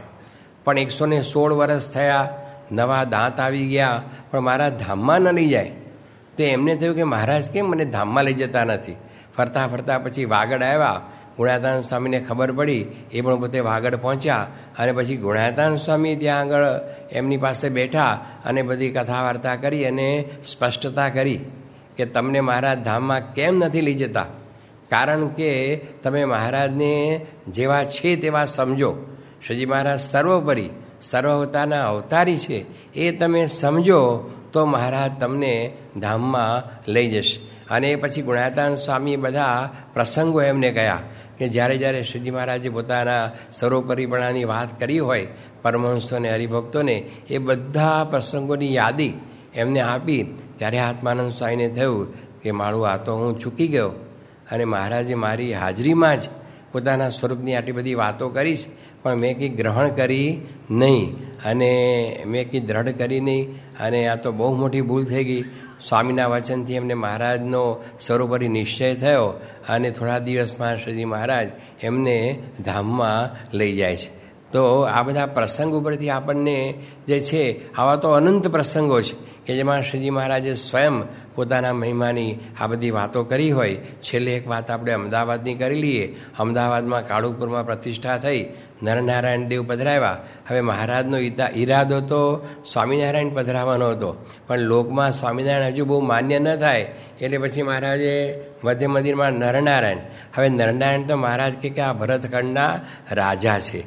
પણ એકસો ને સોળ વર્ષ થયા, નવા દાંત આવી ગયા, પણ મારા ધામમાં ન લઈ જાય. તો એમને થયું કે મહારાજ કેમ મને ધામમાં લઈ જતા નથી? ફરતા ફરતા પછી વાગડ આવ્યા ગુણાતાન સ્વામીને ખબર પડી, એ પણ પોતે વાગડ પહોંચ્યા અને પછી ગુણાતાન સ્વામી ત્યાં આગળ એમની પાસે બેઠા અને બધી કથા વાર્તા કરી અને સ્પષ્ટતા કરી કે તમને મહારાજ ધામમાં કેમ નથી લઈ જતા? કારણ કે તમે મહારાજને જેવા છે તેવા સમજો. શ્રીજી મહારાજ સર્વોપરી, સર્વવતાના અવતારી છે. એ તમે સમજો તો મહારાજ તમને ધામમાં લઈ જશે. અને પછી ગુણાતાન સ્વામી બધા પ્રસંગો એમને કહ્યા કે જ્યારે જ્યારે શ્રીજી મહારાજે પોતાના સર્વોપરીપણાની વાત કરી હોય, પરમહંસોને, હરિભક્તોને, એ બધા પ્રસંગોની યાદી એમને આપી, ત્યારે આત્માનંદ સ્વામીને થયું કે મારું આ તો હું ચૂકી ગયો. અને મહારાજે મારી હાજરીમાં જ પોતાના સ્વરૂપની આટલી બધી વાતો કરીશ, પણ મેં કંઈ ગ્રહણ કરી નહીં. અને મેં કંઈ દ્રઢ કરી નહીં. અને આ તો બહુ મોટી ભૂલ થઈ ગઈ. સ્વામીના વચનથી એમને મહારાજનો સર્વોપરી નિશ્ચય થયો અને થોડા દિવસમાં શ્રીજી મહારાજ એમને ધામમાં લઈ જાય છે. તો આ બધા પ્રસંગ ઉપરથી આપણને જે છે, આવા તો અનંત પ્રસંગો છે કે જેમાં શ્રીજી મહારાજે સ્વયં પોતાના મહિમાની આ બધી વાતો કરી હોય. છેલ્લે એક વાત આપણે અમદાવાદની કરી લઈએ. અમદાવાદમાં કાળુપુરમાં પ્રતિષ્ઠા થઈ નરનારાયણ દેવ પધરાવ્યા. હવે મહારાજનો ઈરાદો તો સ્વામિનારાયણ પધરાવવાનો હતો. પણ લોકમાં સ્વામિનારાયણ હજુ બહુ માન્ય ન થાય, એટલે પછી મહારાજે મધ્ય મંદિરમાં નરનારાયણ. હવે નરનારાયણ તો મહારાજ કે આ ભરતખંડના રાજા છે.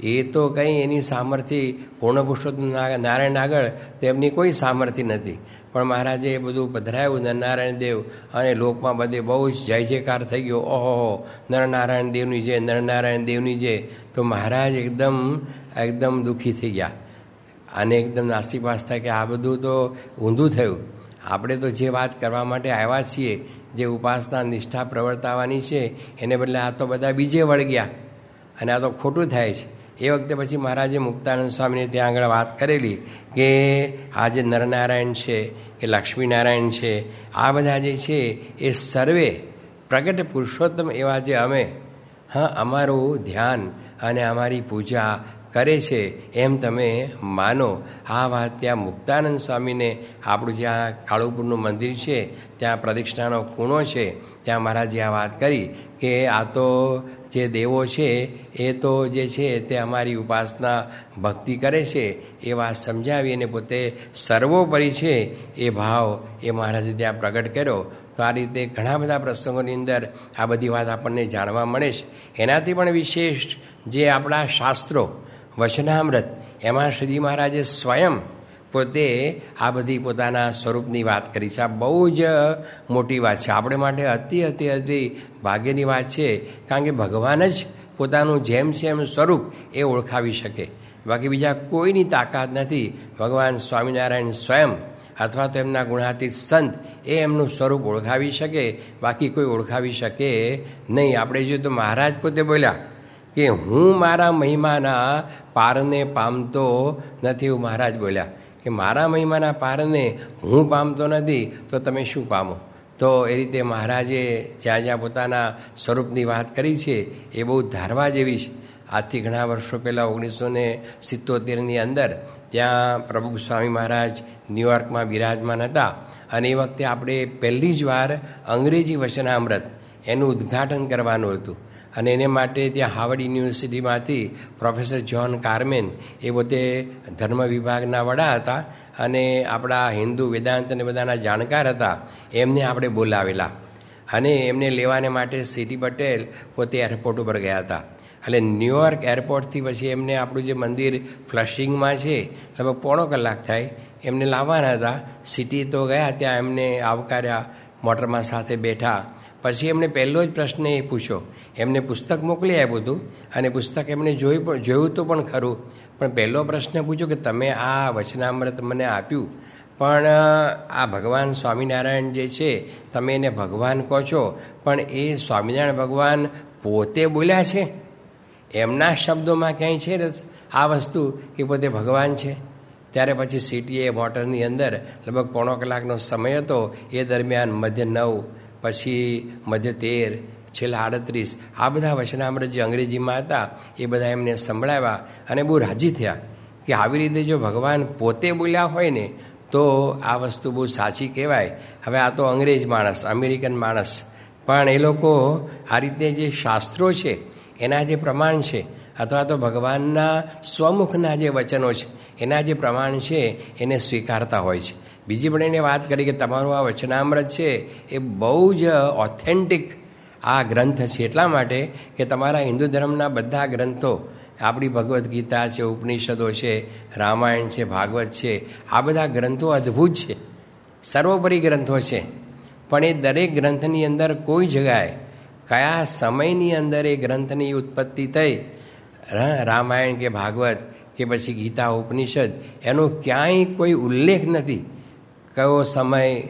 એ તો કંઈ એની સામર્થ્ય પૂર્ણ પુરુષોત્તમ નારાયણ આગળ તેમની કોઈ સામર્થ્ય નથી. પણ મહારાજે એ બધું પધરાયું નરનારાયણ દેવ અને લોકમાં બધે બહુ જ જય જયકાર થઈ ગયો. ઓહો નરનારાયણ દેવની જે નરનારાયણ દેવની જે તો મહારાજ એકદમ એકદમ દુઃખી થઈ ગયા. અને એકદમ નાસ્તિકવાસ થાય કે આ બધું તો ઊંધું થયું. આપણે તો જે વાત કરવા માટે આવ્યા છીએ, જે ઉપાસના નિષ્ઠા પ્રવર્તાવાની છે, એને બદલે આ તો બધા બીજે વળગ્યા. અને આ તો ખોટું થાય છે. એ વખતે પછી મહારાજે મુક્તાનંદ સ્વામીને ત્યાં આગળ વાત કરેલી કે આ જે નરનારાયણ છે, કે લક્ષ્મીનારાયણ છે, આ બધા જે છે, એ સર્વે પ્રગટ પુરુષોત્તમ એવા જે અમે, હા, અમારું ધ્યાન અને અમારી પૂજા કરે છે એમ તમે માનો. આ વાત ત્યાં મુક્તાનંદ સ્વામીને, આપણું જ્યાં કાળુપુરનું મંદિર છે, ત્યાં પ્રદિષ્ઠાનો ખૂણો છે, ત્યાં મહારાજે આ વાત કરી કે આ તો જે દેવો છે, એ તો જે છે તે અમારી ઉપાસના ભક્તિ કરે છે, એ વાત સમજાવી અને પોતે સર્વોપરી છે, એ ભાવ એ મહારાજે ત્યાં પ્રગટ કર્યો. તો આ રીતે ઘણા બધા પ્રસંગોની અંદર આ બધી વાત આપણને જાણવા મળે છે. એનાથી પણ વિશેષ જે આપણા શાસ્ત્રો, વચનામૃત, એમાં શ્રીજી મહારાજે સ્વયં પોતે આ બધી પોતાના સ્વરૂપની વાત કરી છે. આ બહુ જ મોટી વાત છે. આપણે માટે અતિ અતિ અતિ ભાગ્યની વાત છે, કારણ કે ભગવાન જ પોતાનું જેમ છે એમ સ્વરૂપ એ ઓળખાવી શકે. બાકી બીજા કોઈની તાકાત નથી. ભગવાન સ્વામિનારાયણ સ્વયં અથવા તો એમના ગુણાતીત સંત એ એમનું સ્વરૂપ ઓળખાવી શકે. બાકી કોઈ ઓળખાવી શકે નહીં. આપણે જોઈએ તો મહારાજ પોતે બોલ્યા કે હું મારા મહિમાના પારને પામતો નથી એવું મહારાજ બોલ્યા. કે મારા મહિમાના પારને હું પામતો નથી, તો તમે શું પામો? તો એ રીતે મહારાજે જ્યાં જ્યાં પોતાના સ્વરૂપની વાત કરી છે, એ બહુ ધારવા જેવી છે. આજથી ઘણા વર્ષો પહેલાં ઓગણીસો ને સિત્તોતેરની અંદર ત્યાં પ્રભુ સ્વામી મહારાજ ન્યુયોર્કમાં બિરાજમાન હતા અને એ વખતે આપણે પહેલી જ વાર અંગ્રેજી વચનામૃત એનું ઉદ્ઘાટન કરવાનું હતું. અને એને માટે ત્યાં હાવર્ડ યુનિવર્સિટીમાંથી પ્રોફેસર જ્હોન કાર્મેન એ પોતે ધર્મ વિભાગના વડા હતા અને આપણા હિન્દુ વેદાંત અને બધાના જાણકાર હતા. એમને આપણે બોલાવેલા અને એમને લેવાને માટે સીટી પટેલ પોતે એરપોર્ટ ઉપર ગયા હતા. એટલે ન્યુયોર્ક એરપોર્ટથી પછી એમને આપણું જે મંદિર ફ્લશિંગમાં છે, લગભગ પોણો કલાક થાય, એમને લાવવાના હતા. સિટી તો ગયા, ત્યાં એમને આવકાર્યા, મોટરમાં સાથે બેઠા. પછી એમને પહેલો જ પ્રશ્ન એ પૂછ્યો એમને પુસ્તક મોકલી આપ્યું હતું અને પુસ્તક એમને જોઈ જોયું તો પણ ખરું. પણ પહેલો પ્રશ્ન પૂછ્યો કે તમે આ વચનામૃત મને આપ્યું. પણ આ ભગવાન સ્વામિનારાયણ જે છે, તમે એને ભગવાન કહો છો, પણ એ સ્વામિનારાયણ ભગવાન પોતે બોલ્યા છે? એમના શબ્દોમાં ક્યાંય છે આ વસ્તુ કે પોતે ભગવાન છે? ત્યારે પછી સીટીએ મોટરની અંદર લગભગ પોણો કલાકનો સમય હતો. એ દરમિયાન મધ્ય નવ, પછી મધ્ય તેર છેલ્લા આડત્રીસ, આ બધા વચનામૃત જે અંગ્રેજીમાં હતા, એ બધા એમને સંભળાવ્યા અને બહુ રાજી થયા કે આવી રીતે જો ભગવાન પોતે બોલ્યા હોય ને, તો આ વસ્તુ બહુ સાચી કહેવાય. હવે આ તો અંગ્રેજ માણસ, અમેરિકન માણસ. પણ એ લોકો આ રીતે જે શાસ્ત્રો છે, એના જે પ્રમાણ છે, અથવા તો ભગવાનના સ્વમુખના જે વચનો છે, એના જે પ્રમાણ છે, એને સ્વીકારતા હોય છે. બીજી પણ એને વાત કરી કે તમારું આ વચનામૃત છે, એ બહુ જ ઓથેન્ટિક આ ગ્રંથ છે. એટલા માટે કે તમારા હિન્દુ ધર્મના બધા ગ્રંથો, આપણી ભગવદ્ ગીતા છે, ઉપનિષદો છે, રામાયણ છે, ભાગવત છે, આ બધા ગ્રંથો અદ્ભુત છે. સર્વોપરી ગ્રંથો છે. પણ એ દરેક ગ્રંથની અંદર કોઈ જગાએ કયા સમયની અંદર એ ગ્રંથની ઉત્પત્તિ થઈ રામાયણ કે ભાગવત કે પછી ગીતા, ઉપનિષદ, એનો ક્યાંય કોઈ ઉલ્લેખ નથી. કયો સમય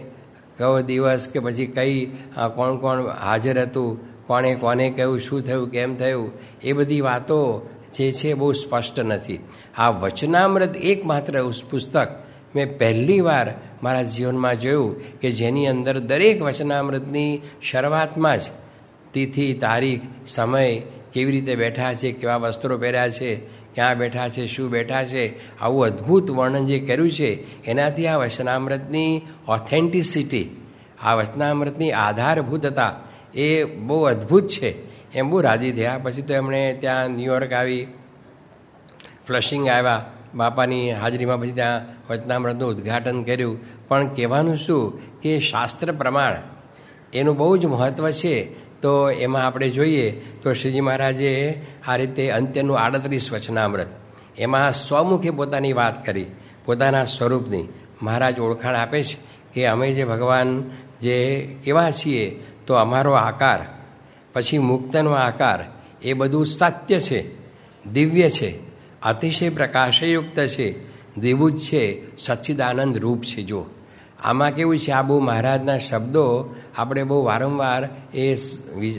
કયો દિવસ કે પછી કઈ કોણ કોણ હાજર હતું, કોણે કોને કહ્યું, શું થયું, કેમ થયું, એ બધી વાતો જે છે બહુ સ્પષ્ટ નથી. આ વચનામૃત એકમાત્ર પુસ્તક મેં પહેલી વાર મારા જીવનમાં જોયું કે જેની અંદર દરેક વચનામૃતની શરૂઆતમાં જ તિથિ, તારીખ, સમય કેવી રીતે બેઠા છે, કેવા વસ્ત્રો પહેર્યા છે ક્યાં બેઠા છે, શું બેઠા છે, આવું અદ્ભુત વર્ણન જે કર્યું છે, એનાથી આ વચનામૃતની ઓથેન્ટિસિટી આ વચનામૃતની આધારભૂતતા એ બહુ અદ્ભુત છે. એમ બહુ રાજી થયા. પછી તો એમણે ત્યાં ન્યુયોર્ક આવી ફ્લશિંગ આવ્યા, બાપાની હાજરીમાં પછી ત્યાં વચનામૃતનું ઉદ્ઘાટન કર્યું. પણ કહેવાનું શું કે શાસ્ત્ર પ્રમાણ એનું બહુ જ મહત્ત્વ છે. તો એમાં આપણે જોઈએ તો શ્રીજી મહારાજે આ રીતે અંત્યનું આડત્રીસ વચનામૃત, એમાં સ્વમુખે પોતાની વાત કરી, પોતાના સ્વરૂપની. મહારાજ ઓળખાણ આપે છે કે અમે જે ભગવાન જે કેવા છીએ, તો અમારો આકાર, પછી મુક્તનો આકાર, એ બધું સત્ય છે, દિવ્ય છે, અતિશય પ્રકાશયુક્ત છે, દ્વિભુજ છે, સચ્ચિદાનંદ રૂપ છે, જો. આમાં કેવું છે? આ બહુ મહારાજના શબ્દો આપણે બહુ વારંવાર એ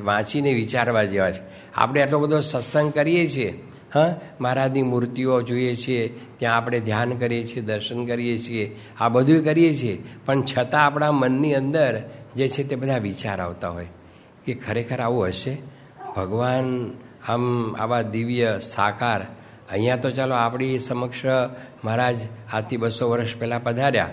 વાંચીને વિચારવા જેવા છે. આપણે આટલો બધો સત્સંગ કરીએ છીએ, હા? મહારાજની મૂર્તિઓ જોઈએ છીએ, ત્યાં આપણે ધ્યાન કરીએ છીએ, દર્શન કરીએ છીએ, આ બધું કરીએ છીએ. પણ છતાં આપણા મનની અંદર જે છે તે બધા વિચાર આવતા હોય કે ખરેખર આવું હશે? ભગવાન આમ આવા દિવ્ય સાકાર. અહીંયા તો ચાલો આપણી સમક્ષ મહારાજ આજથી બસો વર્ષ પહેલાં પધાર્યા.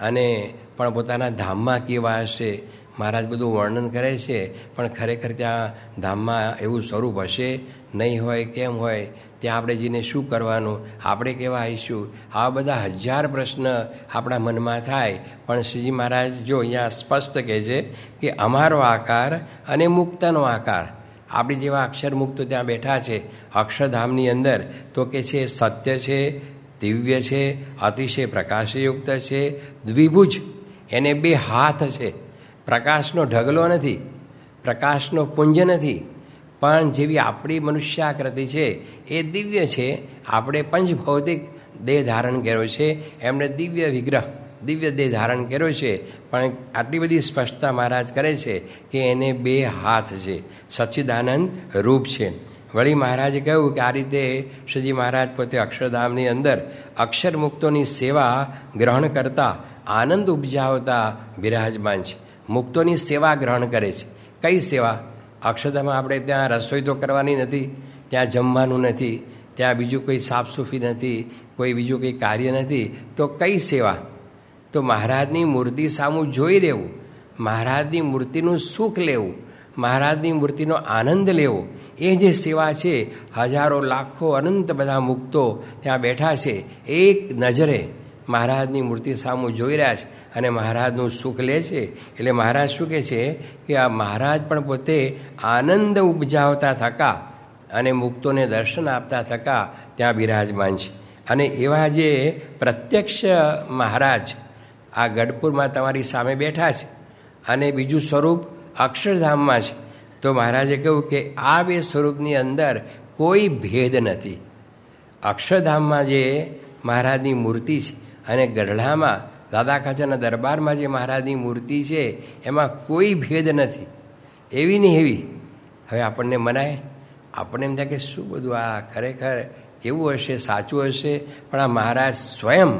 અને પણ પોતાના ધામમાં કેવા હશે, મહારાજ બધું વર્ણન કરે છે, પણ ખરેખર ત્યાં ધામમાં એવું સ્વરૂપ હશે? નહીં હોય, કેમ હોય? ત્યાં આપણે જઈને શું કરવાનું? આપણે કેવા આવીશું? આવા બધા હજાર પ્રશ્ન આપણા મનમાં થાય. પણ શ્રીજી મહારાજ જો અહીંયા સ્પષ્ટ કહે છે કે અમારો આકાર અને મુક્તનો આકાર. આપણે જેવા અક્ષર મુક્ત ત્યાં બેઠા છે. અક્ષરધામની અંદર તો કે છે સત્ય છે દિવ્ય છે, અતિશય પ્રકાશયુક્ત છે, દ્વિભુજ. એને બે હાથ છે. પ્રકાશનો ઢગલો નથી, પ્રકાશનો પુંજ નથી. પણ જેવી આપણી મનુષ્યાકૃતિ છે, એ દિવ્ય છે. આપણે પંચભૌતિક દેહ ધારણ કર્યો છે. એમણે દિવ્ય વિગ્રહ, દિવ્ય દેહ ધારણ કર્યો છે. પણ આટલી બધી સ્પષ્ટતા મહારાજ કરે છે કે એને બે હાથ છે. સચ્ચિદાનંદ રૂપ છે. વળી મહારાજે કહ્યું કે આ રીતે શ્રીજી મહારાજ પોતે અક્ષરધામની અંદર અક્ષર મુક્તોની સેવા ગ્રહણ કરતા, આનંદ ઉપજાવતા બિરાજમાન છે. મુક્તોની સેવા ગ્રહણ કરે છે. કઈ સેવા? અક્ષરધામમાં આપણે ત્યાં રસોઈ તો કરવાની નથી, ત્યાં જમવાનું નથી, ત્યાં બીજું કોઈ સાફસૂફી નથી, કોઈ બીજું કંઈ કાર્ય નથી, તો કઈ સેવા? તો મહારાજની મૂર્તિ સામું જોઈ રહેવું, મહારાજની મૂર્તિનું સુખ લેવું, મહારાજની મૂર્તિનો આનંદ લેવો એ જે સેવા છે, હજારો, લાખો, અનંત બધા મુક્તો ત્યાં બેઠા છે, એક નજરે મહારાજની મૂર્તિ સામું જોઈ રહ્યા છે અને મહારાજનું સુખ લે છે. એટલે મહારાજ શું કહે છે કે આ મહારાજ પણ પોતે આનંદ ઉપજાવતા થકા અને મુક્તોને દર્શન આપતા થકા ત્યાં બિરાજમાન છે. અને એવા જે પ્રત્યક્ષ મહારાજ આ ગઢપુરમાં તમારી સામે બેઠા છે અને બીજું સ્વરૂપ અક્ષરધામમાં છે. તો મહારાજે કહ્યું કે આ બે સ્વરૂપની અંદર કોઈ ભેદ નથી. અક્ષરધામમાં જે મહારાજની મૂર્તિ છે અને ગઢડામાં, દાદા ખાચાના દરબારમાં જે મહારાજની મૂર્તિ છે, એમાં કોઈ ભેદ નથી. એવી નહીં એવી. હવે આપણને મનાય. આપણને એમ થાય કે શું બધું આ ખરેખર કેવું હશે, સાચું હશે? પણ આ મહારાજ સ્વયં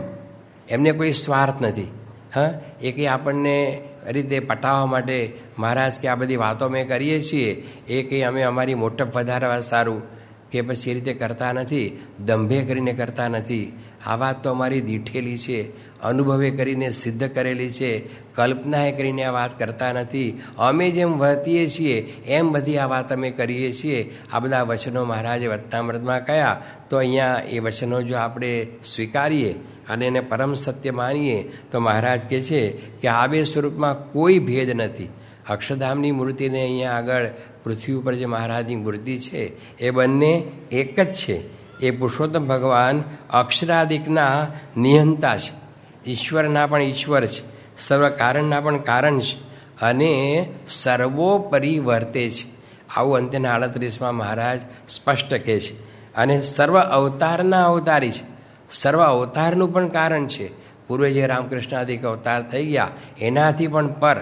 એમને કોઈ સ્વાર્થ નથી. હા? એ કંઈ આપણને રીતે પટાવવા માટે મહારાજ કે આ બધી વાતો અમે કરીએ છીએ, એ કંઈ અમે અમારી મોટપ વધારવા સારું કે પછી એ રીતે કરતા નથી, દંભે કરીને કરતા નથી. આ વાત તો અમારી દીઠેલી છે, અનુભવે કરીને સિદ્ધ કરેલી છે, કલ્પનાએ કરીને આ વાત કરતા નથી. અમે જેમ વર્તીએ છીએ, એમ બધી આ વાત અમે કરીએ છીએ. આ બધા વચનો મહારાજે વત્તામૃતમાં કયા, તો અહીંયા એ વચનો જો આપણે સ્વીકારીએ અને એને પરમ સત્ય માનીએ તો મહારાજ કહે છે કે આ બે સ્વરૂપમાં કોઈ ભેદ નથી. અક્ષરધામની મૂર્તિને અહીંયા આગળ પૃથ્વી ઉપર જે મહારાજની મૂર્તિ છે, એ બંને એક જ છે. એ પુરુષોત્તમ ભગવાન અક્ષરાદિકના નિયંતા છે. ઈશ્વરના પણ ઈશ્વર છે. સર્વ કારણના પણ કારણ છે. અને સર્વોપરી વર્તે છે. આવું અંત્યના આડત્રીસમાં મહારાજ સ્પષ્ટ કહે છે. અને સર્વ અવતારના અવતારી છે. સર્વ અવતારનું પણ કારણ છે. પૂર્વે જે રામકૃષ્ણાદિક અવતાર થઈ ગયા, એનાથી પણ પર.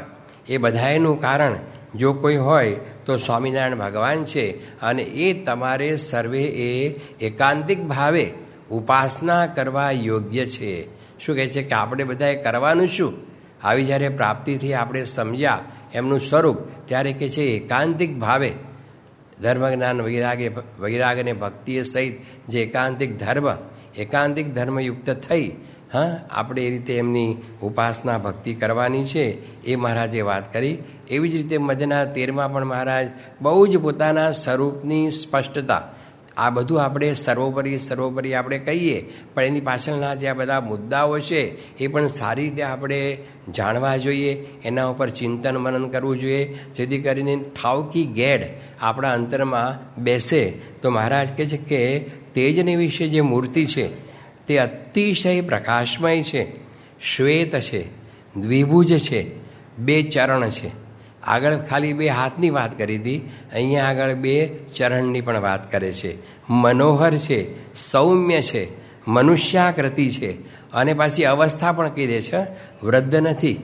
એ બધાયનું કારણ જો કોઈ હોય તો સ્વામિનારાયણ ભગવાન છે અને એ તમારે સર્વે એ એકાંતિક ભાવે ઉપાસના કરવા યોગ્ય છે. શું કહે છે કે આપણે બધાએ કરવાનું શું? આવી જ્યારે પ્રાપ્તિથી આપણે સમજ્યા એમનું સ્વરૂપ, ત્યારે કે છે એકાંતિક ભાવે. ધર્મજ્ઞાન વૈરાગે વૈરાગ અને ભક્તિએ સહિત જે એકાંતિક ધર્મ એકાંતિક ધર્મયુક્ત થઈ, હા, આપણે એ રીતે એમની ઉપાસના ભક્તિ કરવાની છે, એ મહારાજે વાત કરી. એવી જ રીતે મધના તેરમાં પણ મહારાજ બહુ જ પોતાના સ્વરૂપની સ્પષ્ટતા. આ બધું આપણે સર્વોપરી સર્વોપરી આપણે કહીએ, પણ એની પાછળના જે આ બધા મુદ્દાઓ છે, એ પણ સારી રીતે આપણે જાણવા જોઈએ, એના ઉપર ચિંતન મનન કરવું જોઈએ, જેથી કરીને ઠાવકી ગેડ આપણા અંતરમાં બેસે. તો મહારાજ કહે છે કે તેજને વિશે જે મૂર્તિ છે, તે અતિશય પ્રકાશમય છે, શ્વેત છે, દ્વિભુજ છે, બે ચરણ છે. આગળ ખાલી બે હાથની વાત કરી હતી, અહીંયા આગળ બે ચરણની પણ વાત કરે છે. મનોહર છે, સૌમ્ય છે, મનુષ્યાકૃતિ છે. અને પાછી અવસ્થા પણ કહી દે છે, વૃદ્ધ નથી.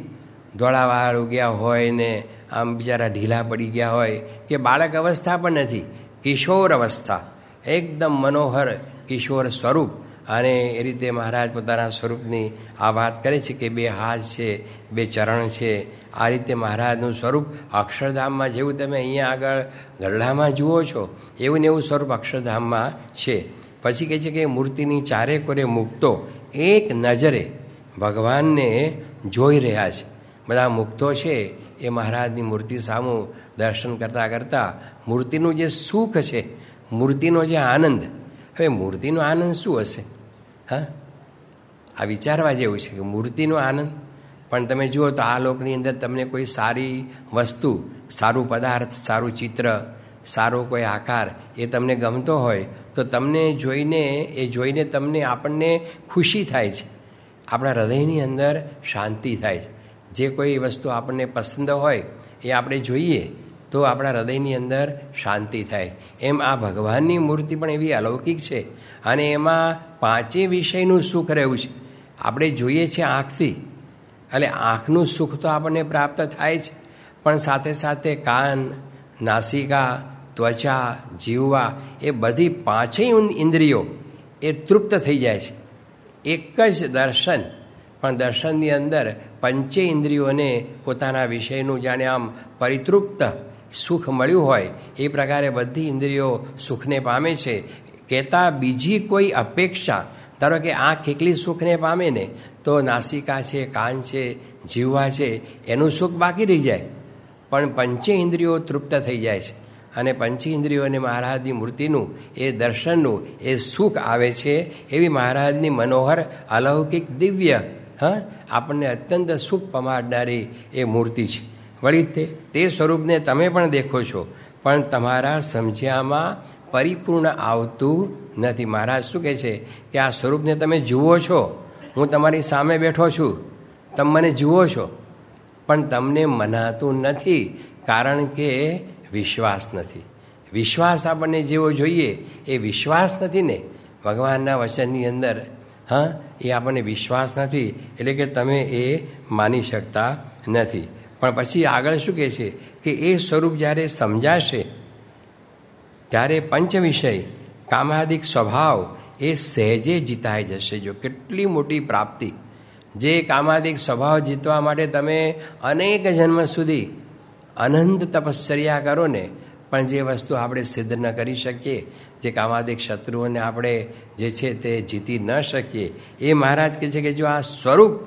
ધોળાવાળ ઉગ્યા હોય ને આમ બિચારા ઢીલા પડી ગયા હોય કે બાળક અવસ્થા પણ નથી, કિશોર અવસ્થા. એકદમ મનોહર કિશોર સ્વરૂપ. અને એ રીતે મહારાજ પોતાના સ્વરૂપની આ વાત કરે છે કે બે હાથ છે, બે ચરણ છે. આ રીતે મહારાજનું સ્વરૂપ અક્ષરધામમાં જેવું તમે અહીંયા આગળ ગરડામાં જુઓ છો, એવું ને એવું સ્વરૂપ અક્ષરધામમાં છે. પછી કહે છે કે મૂર્તિની ચારે કોરે મુક્તો, એક નજરે ભગવાનને જોઈ રહ્યા છે. બધા મુક્તો છે, એ મહારાજની મૂર્તિ સામું દર્શન કરતાં કરતાં મૂર્તિનું જે સુખ છે મૂર્તિનો જે આનંદ. હવે મૂર્તિનો આનંદ શું હશે? હા? આ વિચારવા જેવું છે કે મૂર્તિનો આનંદ. પણ તમે જુઓ તો આ લોકની અંદર તમને કોઈ સારી વસ્તુ, સારું પદાર્થ, સારું ચિત્ર, સારો કોઈ આકાર એ તમને ગમતો હોય, તો તમને જોઈને, એ જોઈને તમને આપણને ખુશી થાય છે. આપણા હૃદયની અંદર શાંતિ થાય છે. જે કોઈ વસ્તુ આપણને પસંદ હોય એ આપણે જોઈએ. તો આપણા હૃદયની અંદર શાંતિ થાય. એમ આ ભગવાનની મૂર્તિ પણ એવી અલૌકિક છે અને એમાં પાંચે વિષયનું સુખ રહ્યું છે. આપણે જોઈએ છીએ આંખથી. એટલે આંખનું સુખ તો આપણને પ્રાપ્ત થાય છે પણ સાથે સાથે કાન, નાસિકા, ત્વચા જીવવા એ બધી પાંચેય ઇન્દ્રિયો એ તૃપ્ત થઈ જાય છે. એક જ દર્શન. પણ દર્શનની અંદર પંચે ઇન્દ્રિયોને પોતાના વિષયનું જાણે આમ પરિતૃપ્ત સુખ મળ્યું હોય, એ પ્રકારે બધી ઇન્દ્રિયો સુખને પામે છે. કહેતા બીજી કોઈ અપેક્ષા, ધારો કે આંખ એકલી સુખને પામે ને, તો નાસિકા છે, કાન છે જીવવા છે, એનું સુખ બાકી રહી જાય. પણ પંચે ઇન્દ્રિયો તૃપ્ત થઈ જાય છે. અને પંચી ઇન્દ્રિયોને મહારાજની મૂર્તિનું, એ દર્શનનું, એ સુખ આવે છે, એવી મહારાજની મનોહર, અલૌકિક, દિવ્ય, હા? આપણને અત્યંત સુખ પમાડનારી એ મૂર્તિ છે. વળી તે તે સ્વરૂપને તમે પણ દેખો છો. પણ તમારા સમજ્યામાં પરિપૂર્ણ આવતું નથી. મહારાજ શું કહે છે કે આ સ્વરૂપને તમે જુઓ છો? હું તમારી સામે બેઠો છું. તમે મને જુઓ છો. પણ તમને મનાતું નથી, કારણ કે વિશ્વાસ નથી. વિશ્વાસ આપણને જેવો જોઈએ, એ વિશ્વાસ નથી ને? ભગવાનના વચનની અંદર, હા, એ આપણને વિશ્વાસ નથી. એટલે કે તમે એ માની શકતા નથી. પણ પછી આગળ શું કહે છે કે એ સ્વરૂપ જ્યારે સમજાશે, ત્યારે પંચ વિષય કામાદિક સ્વભાવ એ સહેજે જીતાઈ જશે. જો કેટલી મોટી પ્રાપ્તિ. જે કામાદિક સ્વભાવ જીતવા માટે તમે અનેક જન્મ સુધી અનંત તપશ્ચર્યા કરો ને, પણ જે વસ્તુ આપણે સિદ્ધ ન કરી શકીએ, જે કામાદિક શત્રુઓને આપણે જે છે તે જીતી ન શકીએ, એ મહારાજ કહે છે કે જો આ સ્વરૂપ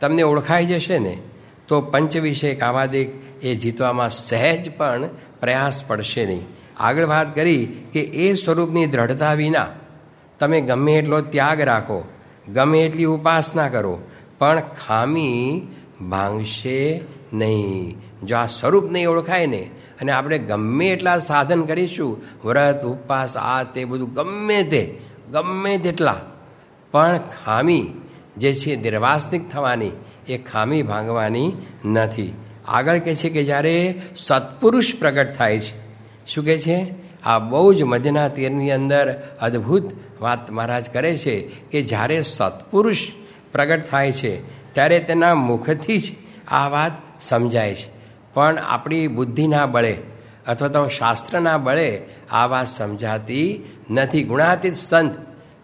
તમને ઓળખાઈ જશે ને તો પંચ વિષય કામાદિક એ જીતવામાં સહેજ પણ પ્રયાસ પડશે નહીં. આગળ વાત કરી કે એ સ્વરૂપની દ્રઢતા વિના તમે ગમે એટલો ત્યાગ રાખો, ગમે એટલી ઉપાસના કરો, પણ ખામી ભાંગશે નહીં. જો આ સ્વરૂપ નહીં ઓળખાય ને, અને આપણે ગમે એટલા સાધન કરીશું, વ્રત, ઉપવાસ, આ તે બધું ગમે તે, ગમે તેટલા, પણ ખામી જે છે નિર્વાસનિક થવાની, એ ખામી ભાંગવાની નથી. આગળ કહે છે કે જ્યારે સત્પુરુષ પ્રગટ થાય છે, શું કહે છે? આ બહુ જ મધ્યના તીરની અંદર અદ્ભુત વાત મહારાજ કરે છે કે જ્યારે સત્પુરુષ પ્રગટ થાય છે, ત્યારે તેના મુખથી જ આ વાત સમજાય છે. પણ આપણી બુદ્ધિના બળે અથવા તો શાસ્ત્રના બળે આ વાત સમજાતી નથી. ગુણાતીત સંત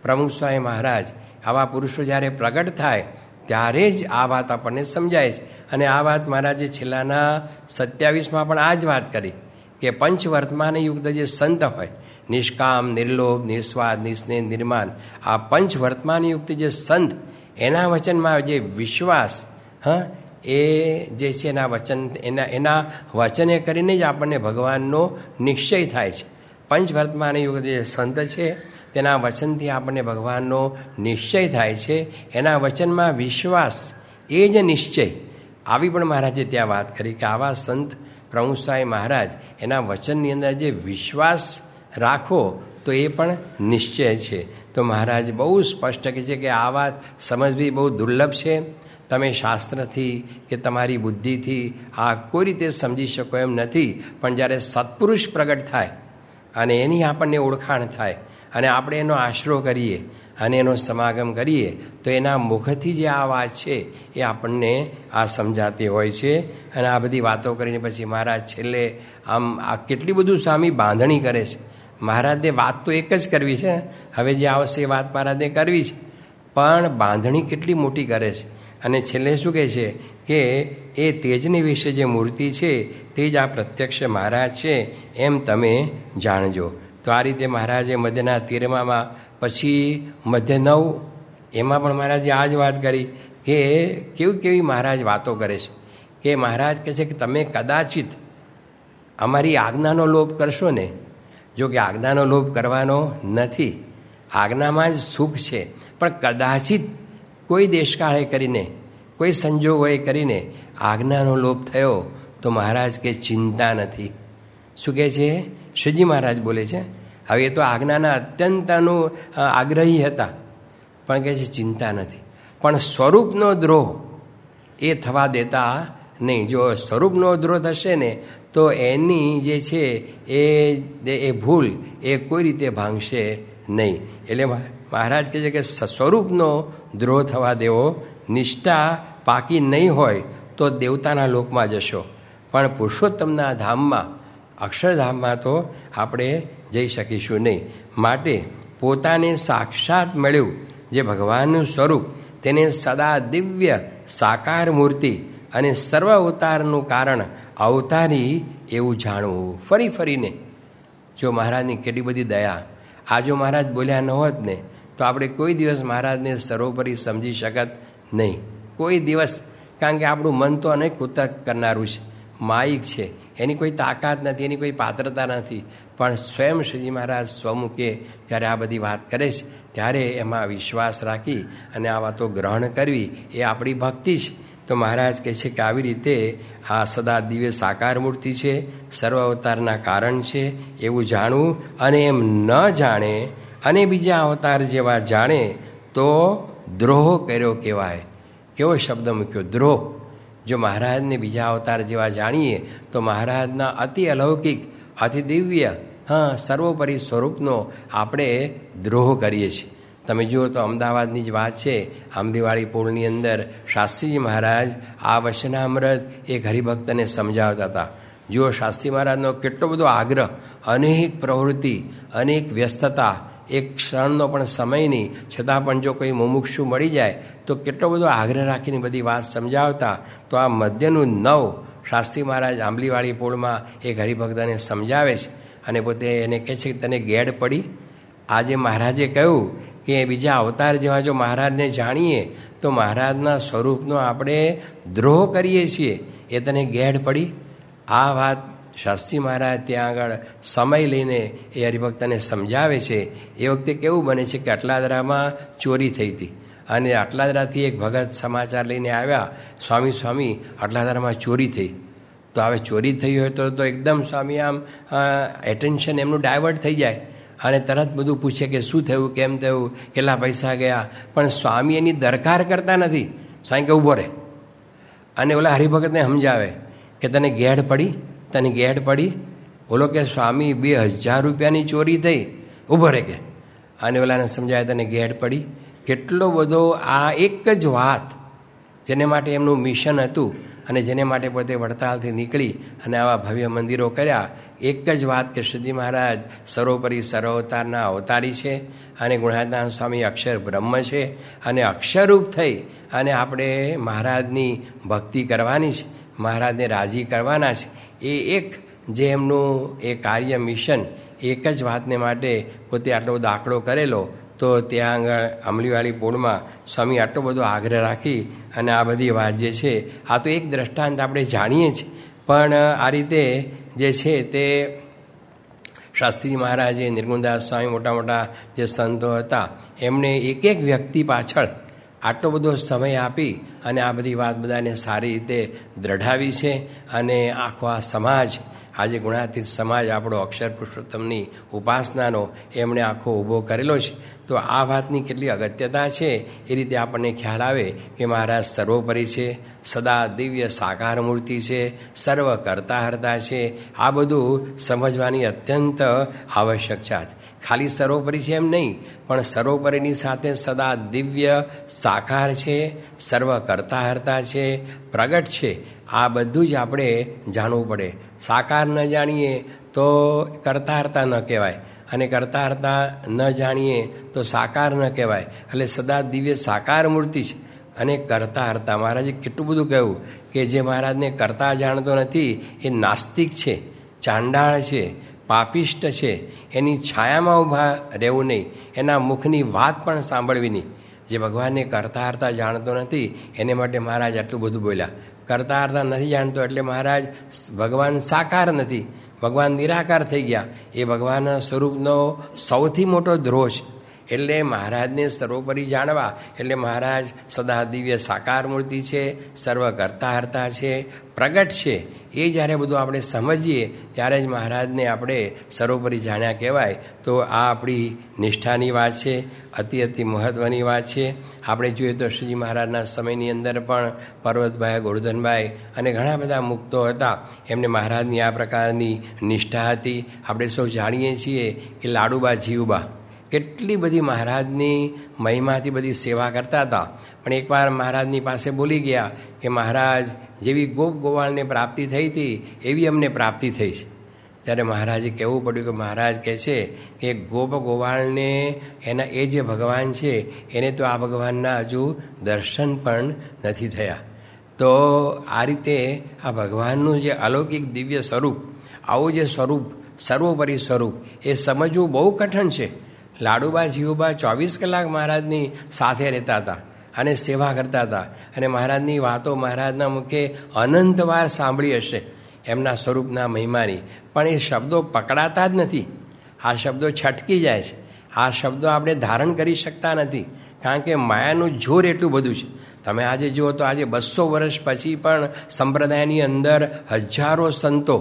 પ્રમુખ સ્વામી મહારાજ આવા પુરુષો જ્યારે પ્રગટ થાય, ત્યારે જ આ વાત આપણને સમજાય છે. અને આ વાત મહારાજે છેલ્લાના સત્યાવીસમાં પણ આ જ વાત કરી, કે પંચવર્તમાન યુક્ત જે સંત હોય, નિષ્કામ, નિર્લોભ નિસ્વાદ નિસ્નેહ, નિર્માણ, આ પંચવર્તમાન યુક્ત જે સંત, એના વચનમાં જે વિશ્વાસ, હા, એ જે છે એના વચન, એના એના વચને કરીને જ આપણને ભગવાનનો નિશ્ચય થાય છે. પંચવર્તમાન યુગ જે સંત છે તેના વચનથી આપણને ભગવાનનો નિશ્ચય થાય છે. એના વચનમાં વિશ્વાસ એ જ નિશ્ચય. આવી પણ મહારાજે ત્યાં વાત કરી કે આવા સંત પ્રમુખ મહારાજ, એના વચનની અંદર જે વિશ્વાસ રાખો તો એ પણ નિશ્ચય છે. તો મહારાજ બહુ સ્પષ્ટ કહે છે કે આ વાત સમજવી બહુ દુર્લભ છે. તમે શાસ્ત્રથી કે તમારી બુદ્ધિથી આ કોઈ રીતે સમજી શકો એમ નથી. પણ જ્યારે સત્પુરુષ પ્રગટ થાય અને એની આપણને ઓળખાણ થાય અને આપણે એનો આશરો કરીએ અને એનો સમાગમ કરીએ, તો એના મુખથી જે આ વાત છે એ આપણને આ સમજાતી હોય છે. અને આ બધી વાતો કરીને પછી મહારાજ છેલ્લે આમ આ કેટલી બધું સ્વામી બાંધણી કરે છે. મહારાજને વાત તો એક જ કરવી છે. હવે જે આવશે એ વાત મહારાજને કરવી છે. પણ બાંધણી કેટલી મોટી કરે છે. અને છેલ્લે શું કહે છે કે એ તેજની વિશે જે મૂર્તિ છે, તે જ આ પ્રત્યક્ષ મહારાજ છે, એમ તમે જાણજો. તો આ રીતે મહારાજે મધ્યના તીરમામાં પછી મધ્ય નવ, એમાં પણ મહારાજે આ જ વાત કરી કે કેવી કેવી મહારાજ વાતો કરે છે. કે મહારાજ કહે છે કે તમે કદાચિત અમારી આજ્ઞાનો લોભ કરશો ને, જો કે આજ્ઞાનો લોભ કરવાનો નથી. આજ્ઞામાં જ સુખ છે. પણ કદાચિત કોઈ દેશકાળે કરીને, કોઈ સંજોગોએ કરીને આજ્ઞાનો લોભ થયો તો મહારાજ કે ચિંતા નથી. શું કહે છે? શ્રીજી મહારાજ બોલે છે, હવે એ તો આજ્ઞાના અત્યંતનું આગ્રહી હતા, પણ કહે છે, ચિંતા નથી. પણ સ્વરૂપનો દ્રોહ એ થવા દેતા નહીં. જો સ્વરૂપનો દ્રોહ થશે ને, તો એની જે છે, એ એ ભૂલ એ કોઈ રીતે ભાંગશે નહીં. એટલે મહારાજ કહે છે કે સ્વરૂપનો દ્રોહ થવા દેવો, નિષ્ઠા પાકી નહીં હોય, તો દેવતાના લોકમાં જશો. પણ પુરુષોત્તમના ધામમાં અક્ષરધામમાં તો આપણે જઈ શકીશું નહીં. માટે પોતાને સાક્ષાત મળ્યું જે ભગવાનનું સ્વરૂપ, તેને સદા દિવ્ય સાકાર મૂર્તિ અને સર્વ અવતારનું કારણ અવતારી એવું જાણવું. ફરી ફરીને, જો મહારાજની કેટલી બધી દયા, આ જો મહારાજ બોલ્યા ન હોત ને, તો આપણે કોઈ દિવસ મહારાજને સર્વોપરી સમજી શકત નહીં. કોઈ દિવસ, કારણ કે આપણું મન તો અનેક કુતર્ક કરનારું છે. માયિક છે. એની કોઈ તાકાત નથી, એની કોઈ પાત્રતા નથી. પણ સ્વયં શ્રીજી મહારાજ સ્વમુખે જ્યારે આ બધી વાત કરે છે, ત્યારે એમાં વિશ્વાસ રાખી અને આ વાતો ગ્રહણ કરવી એ આપણી ભક્તિ છે. તો મહારાજ કહે છે કે આવી રીતે આ સદા દિવ્ય સાકાર મૂર્તિ છે, સર્વ અવતારના કારણ છે, એવું જાણવું અને એમ ન જાણે અને બીજા અવતાર જેવા જાણે તો દ્રોહ કર્યો કહેવાય. કેવો શબ્દ મૂક્યો? દ્રોહ. જો મહારાજને બીજા અવતાર જેવા જાણીએ, તો મહારાજના અતિ અલૌકિક, અતિ દિવ્ય, હા, સર્વોપરી સ્વરૂપનો આપણે દ્રોહ કરીએ છીએ. તમે જુઓ તો અમદાવાદની જ વાત છે, આમદીવાળી પુલની અંદર શાસ્ત્રીજી મહારાજ આ વચનામૃત એ હરિભક્તને સમજાવતા હતા. જુઓ શાસ્ત્રી મહારાજનો કેટલો બધો આગ્રહ, અનેક પ્રવૃત્તિ, અનેક વ્યસ્તતા એક ક્ષણનો પણ સમય નહીં. છતાં પણ જો કોઈ મુમુક્ષુ મળી જાય, તો કેટલો બધો આગ્રહ રાખીને બધી વાત સમજાવતા, તો આ મધ્યનું નવ શાસ્ત્રી મહારાજ આંબલીવાળી પોળમાં એક હરિભક્તને સમજાવે છે અને પોતે એને કહે છે કે તને ગેડ પડી. આજે મહારાજે કહ્યું કે બીજા અવતાર જેવા જો મહારાજને જાણીએ, તો મહારાજના સ્વરૂપનો આપણે દ્રોહ કરીએ છીએ. એ તને ગેડ પડી. આ વાત શાસ્ત્રી મહારાજ ત્યાં આગળ સમય લઈને એ હરિભક્તને સમજાવે છે. એ વખતે કેવું બને છે કે અટલાદરામાં ચોરી થઈ હતી. અને અટલાદરાથી એક ભગત સમાચાર લઈને આવ્યા, સ્વામી સ્વામી, અટલાદરામાં ચોરી થઈ. તો હવે ચોરી થઈ હોય તો તો એકદમ સ્વામી આમ એટેન્શન એમનું ડાયવર્ટ થઈ જાય. અને તરત બધું પૂછે કે શું થયું, કેમ થયું, કેટલા પૈસા ગયા. પણ સ્વામી એની દરકાર કરતા નથી. સ્વામી કે ઊભો રહે. અને ઓલા હરિભગતને સમજાવે કે તને ગેડ પડી? તને ગેડ પડી? ઓલો કે, સ્વામી, બે હજાર રૂપિયાની ચોરી થઈ. ઊભો રહે કે. અને ઓલાને સમજાય, તને ગેડ પડી. કેટલો બધો આ એક જ વાત જેને માટે એમનું મિશન હતું અને જેને માટે પોતે વડતાલથી નીકળી અને આવા ભવ્ય મંદિરો કર્યા. એક જ વાત કે, શ્રીજી મહારાજ સરોપરી સરોવતારના અવતારી છે અને ગુણાદાન સ્વામી અક્ષર બ્રહ્મ છે અને અક્ષરરૂપ થઈ અને આપણે મહારાજની ભક્તિ કરવાની છે, મહારાજને રાજી કરવાના છે. એ એક જે એમનું એ કાર્ય મિશન, એક જ વાતને માટે પોતે આટલો બધો આંકડો કરેલો, તો ત્યાં આગળ અમલીવાળી બોર્ડમાં સ્વામી આટલો બધો આગ્રહ રાખી અને આ બધી વાત જે છે, આ તો એક દ્રષ્ટાંત આપણે જાણીએ છીએ. પણ આ રીતે જે છે તે શાસ્ત્રી મહારાજે નિર્ગુણદાસ સ્વામી મોટા મોટા જે સંતો હતા એમણે એક એક વ્યક્તિ પાછળ આટલો બધો સમય આપી અને આ બધી વાત બધાને સારી રીતે દ્રઢાવી છે અને આખો આ સમાજ આજે ગુણાતીત સમાજ, આપણો અક્ષર પુરુષોત્તમની ઉપાસનાનો એમણે આખો ઊભો કરેલો છે. તો આ વાતની કેટલી અગત્યતા છે એ રીતે આપણને ખ્યાલ આવે કે મહારાજ સર્વોપરી છે, સદા દિવ્ય સાકાર મૂર્તિ છે, સર્વ કરતા હરતા છે. આ બધું સમજવાની અત્યંત આવશ્યક છે. ખાલી સર્વોપરી છે એમ નહીં, પણ સર્વોપરીની સાથે સદા દિવ્ય સાકાર છે, સર્વ કરતા હરતા છે, પ્રગટ છે. આ બધું જ આપણે જાણવું પડે. સાકાર ન જાણીએ તો કરતા હરતા ન કહેવાય. અને કરતા હરતા ન જાણીએ તો સાકાર ન કહેવાય. એટલે સદા દિવ્ય સાકાર મૂર્તિ છે. અને કરતા હરતા મહારાજે કેટલું બધું કહ્યું કે જે મહારાજને કરતા જાણતો નથી, એ નાસ્તિક છે, ચાંડાળ છે પાપિષ્ટ છે. એની છાયામાં ઊભા રહેવું નહીં. એના મુખની વાત પણ સાંભળવી નહીં. જે ભગવાનને કરતા હરતા જાણતો નથી, એને માટે મહારાજ આટલું બધું બોલ્યા. કરતા હરતા નથી જાણતો એટલે મહારાજ ભગવાન સાકાર નથી. ભગવાન નિરાકાર થઈ ગયા. એ ભગવાનના સ્વરૂપનો સૌથી મોટો દ્રોહ એટલે મહારાજને સર્વોપરી જાણવા. એટલે મહારાજ સદા દિવ્ય સાકાર મૂર્તિ છે, સર્વ કરતા હરતા છે, પ્રગટ છે. એ જ્યારે બધું આપણે સમજીએ, ત્યારે જ મહારાજને આપણે સર્વોપરી જાણ્યા કહેવાય. તો આ આપણી નિષ્ઠાની વાત છે, અતિ અતિ મહત્ત્વની વાત છે. આપણે જોઈએ તો શ્રીજી મહારાજના સમયની અંદર પણ પર્વતભાઈ, ગોરધનભાઈ અને ઘણા બધા મુક્તો હતા. એમને મહારાજની આ પ્રકારની નિષ્ઠા હતી. આપણે સૌ જાણીએ છીએ કે લાડુબા જીવબા કેટલી બધી મહારાજની મહિમાથી બધી સેવા કરતા હતા. પણ એકવાર મહારાજની પાસે બોલી ગયા કે મહારાજ, જેવી ગોપ ગોવાળને પ્રાપ્તિ થઈ હતી, એવી અમને પ્રાપ્તિ થઈ છે. ત્યારે મહારાજે કહેવું પડ્યું કે મહારાજ કહે છે કે ગોપ ગોવાળને એના, એ જે ભગવાન છે, એને તો આ ભગવાનના હજુ દર્શન પણ નથી થયા. તો આ રીતે આ ભગવાનનું જે અલૌકિક દિવ્ય સ્વરૂપ, આવું જે સ્વરૂપ, સર્વોપરી સ્વરૂપ, એ સમજવું બહુ કઠણ છે. લાડુબા જીવુબા ચોવીસ કલાક મહારાજની સાથે રહેતા હતા. અને સેવા કરતા હતા. અને મહારાજની વાતો મહારાજના મુખે અનંતવાર સાંભળી હશે. એમના સ્વરૂપના મહિમાની. પણ એ શબ્દો પકડાતા જ નથી. આ શબ્દો છટકી જાય છે. આ શબ્દો આપણે ધારણ કરી શકતા નથી. કારણ કે માયાનું જોર એટલું બધું છે. તમે આજે જુઓ તો આજે બસો વર્ષ પછી પણ સંપ્રદાયની અંદર હજારો સંતો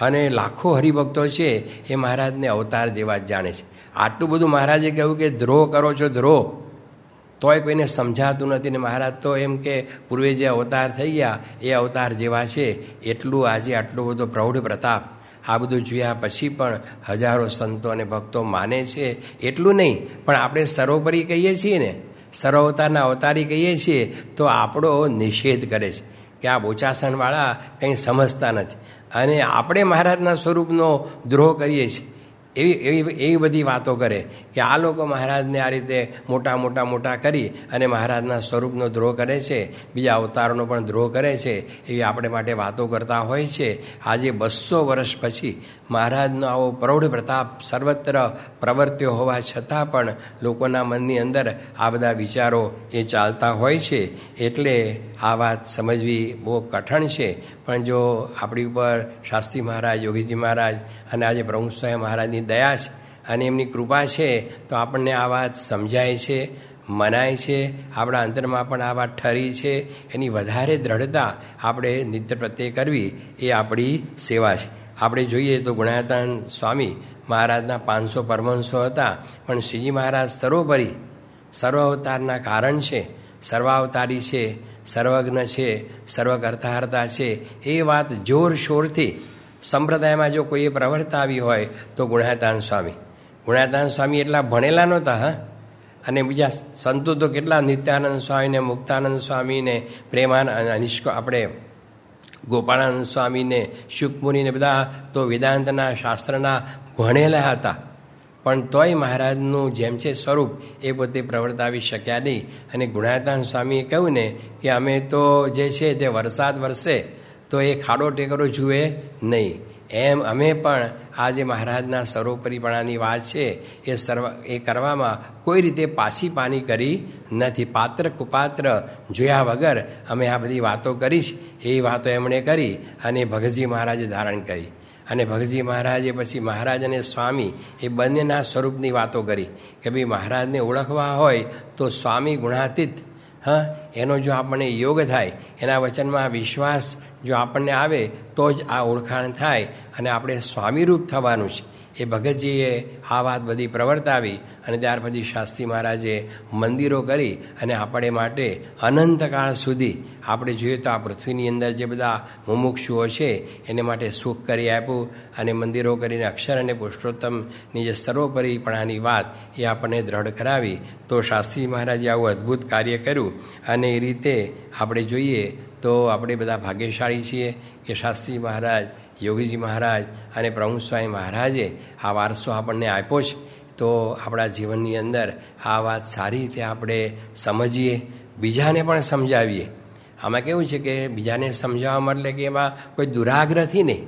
અને લાખો હરિભક્તો છે એ મહારાજને અવતાર જેવા જ જાણે છે. આટલું બધું મહારાજે કહ્યું કે ધ્રોહ કરો છો ધ્રોહ તોય કોઈને સમજાતું નથી ને મહારાજ, તો એમ કે પૂર્વે જે અવતાર થઈ ગયા, એ અવતાર જેવા છે. એટલું આજે આટલો બધો પ્રૌઢ પ્રતાપ, આ બધું જોયા પછી પણ હજારો સંતો અને ભક્તો માને છે. એટલું નહીં, પણ આપણે સર્વોપરી કહીએ છીએ ને સર્વ અવતારના અવતારી કહીએ છીએ, તો આપણો નિષેધ કરે છે કે આ બોચાસણવાળા કંઈ સમજતા નથી. અને આપણે મહારાજના સ્વરૂપનો દ્રોહ કરીએ છીએ. એવી એવી એવી બધી વાતો કરે. કે આ લોકો મહારાજને આ રીતે મોટા મોટા મોટા કરી અને મહારાજના સ્વરૂપનો દ્રોહ કરે છે, બીજા અવતારોનો પણ દ્રોહ કરે છે, એવી આપણે માટે વાતો કરતા હોય છે. આજે બસો વર્ષ પછી મહારાજનો આવો પ્રૌઢ પ્રતાપ સર્વત્ર પ્રવર્ત્યો હોવા છતાં પણ લોકોના મનની અંદર આ બધા વિચારો એ ચાલતા હોય છે. એટલે આ વાત સમજવી બહુ કઠણ છે. પણ જો આપણી ઉપર શાસ્ત્રી મહારાજ, યોગીજી મહારાજ અને આજે પ્રમુખ સ્વામી મહારાજની દયા છે અને એમની કૃપા છે, તો આપણને આ વાત સમજાય છે, મનાય છે, આપણા અંતરમાં પણ આ વાત ઠરી છે. એની વધારે દ્રઢતા આપણે નિત્ય પ્રત્યે કરવી એ આપણી સેવા છે. આપણે જોઈએ તો ગુણાતાન સ્વામી મહારાજના પાંચસો પરમહંસો હતા, પણ શ્રીજી મહારાજ સર્વોપરી સર્વ અવતારના કારણ છે, સર્વાવતારી છે, સર્વજ્ઞ છે સર્વકર્તાહર્તા છે. એ વાત જોર શોરથી સંપ્રદાયમાં જો કોઈએ પ્રવર્તાવી હોય તો ગુણાતાન સ્વામી. ગુણાયતાન સ્વામી એટલા ભણેલા નહોતા, હા? અને બીજા સંતો તો કેટલા નિત્યાનંદ સ્વામીને, મુક્તાનંદ સ્વામીને પ્રેમાનંદ નિષ્કો આપણે ગોપાળાનંદ સ્વામીને, શુકમુનિને બધા તો વેદાંતના શાસ્ત્રના ભણેલા હતા. પણ તોય મહારાજનું જેમ છે સ્વરૂપ એ પોતે પ્રવર્તાવી શક્યા નહીં. અને ગુણાતાન સ્વામીએ કહ્યું ને કે અમે તો જે છે તે વરસાદ વરસે, તો એ ખાડો ટેકરો જુએ નહીં. એમ અમે પણ આ જે મહારાજના સર્વોપરીપણાની વાત છે, એ સર્વ, એ કરવામાં કોઈ રીતે પાછી પાની કરી નથી. પાત્ર કુપાત્ર જોયા વગર અમે આ બધી વાતો કરીશ એ વાતો એમણે કરી અને ભગતજી મહારાજે ધારણ કરી. અને ભગતજી મહારાજે પછી મહારાજ અને સ્વામી એ બંનેના સ્વરૂપની વાતો કરી કે ભાઈ મહારાજને ઓળખવા હોય તો સ્વામી ગુણાતીત. હા? એનો જો આપણને યોગ થાય, એના વચનમાં વિશ્વાસ જો આપણને આવે, તો જ આ ઓળખાણ થાય અને આપણે સ્વામીરૂપ થવાનું છે. એ ભગતજીએ આ વાત બધી પ્રવર્તાવી અને ત્યાર પછી શાસ્ત્રી મહારાજે મંદિરો કરી અને આપણે માટે અનંતકાળ સુધી આપણે જોઈએ તો આ પૃથ્વીની અંદર જે બધા મુમુક્ષુઓ છે, એને માટે સુખ કરી આપ્યું અને મંદિરો કરીને અક્ષર અને પુરુષોત્તમની જે સર્વોપરીપણાની વાત એ આપણને દ્રઢ કરાવી. તો શાસ્ત્રી મહારાજે આવું અદ્ભુત કાર્ય કર્યું અને એ રીતે આપણે જોઈએ તો આપણે બધા ભાગ્યશાળી છીએ કે શાસ્ત્રી મહારાજ યોગીજી મહારાજ અને પ્રમુખ સ્વામી મહારાજે આ વારસો આપણને આપ્યો છે. તો આપણા જીવનની અંદર આ વાત સારી રીતે આપણે સમજીએ, બીજાને પણ સમજાવીએ. આમાં કેવું છે કે બીજાને સમજાવવા એટલે કે એમાં કોઈ દુરાગ્રહથી નહીં,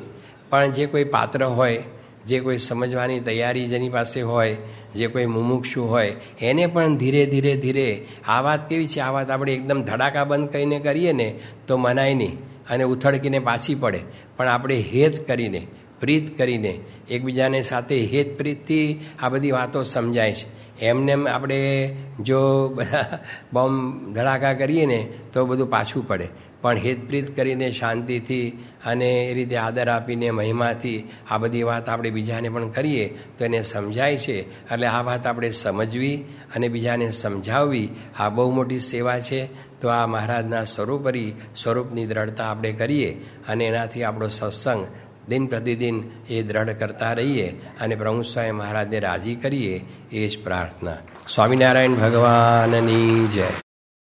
પણ જે કોઈ પાત્ર હોય, જે કોઈ સમજવાની તૈયારી જેની પાસે હોય, જે કોઈ મુમુક્ષુ હોય, એને પણ ધીરે ધીરે ધીરે આ વાત કેવી છે? આ વાત આપણે એકદમ ધડાકા બંધ કરીને કરીએ ને તો મનાય નહીં. અને ઉથળકીને પાછી પડે. પણ આપણે હેત કરીને, પ્રીત કરીને, એકબીજાને સાથે હેત પ્રીતથી આ બધી વાતો સમજાય છે. એમને આપણે જો બધા બોમ્બ ધડાકા કરીએ ને તો બધું પાછું પડે. પણ હિતપ્રીત કરીને શાંતિથી અને એ રીતે આદર આપીને, મહિમાથી આ બધી વાત આપણે બીજાને પણ કરીએ તો એને સમજાય છે. એટલે આ વાત આપણે સમજવી અને બીજાને સમજાવવી આ બહુ મોટી સેવા છે. તો આ મહારાજના સ્વરૂપરી સ્વરૂપની દ્રઢતા આપણે કરીએ અને એનાથી આપણો સત્સંગ દિન પ્રતિદિન એ દ્રઢ કરતા રહીએ અને પ્રભુ સ્વામી મહારાજને રાજી કરીએ એ જ પ્રાર્થના. સ્વામિનારાયણ ભગવાનની જય.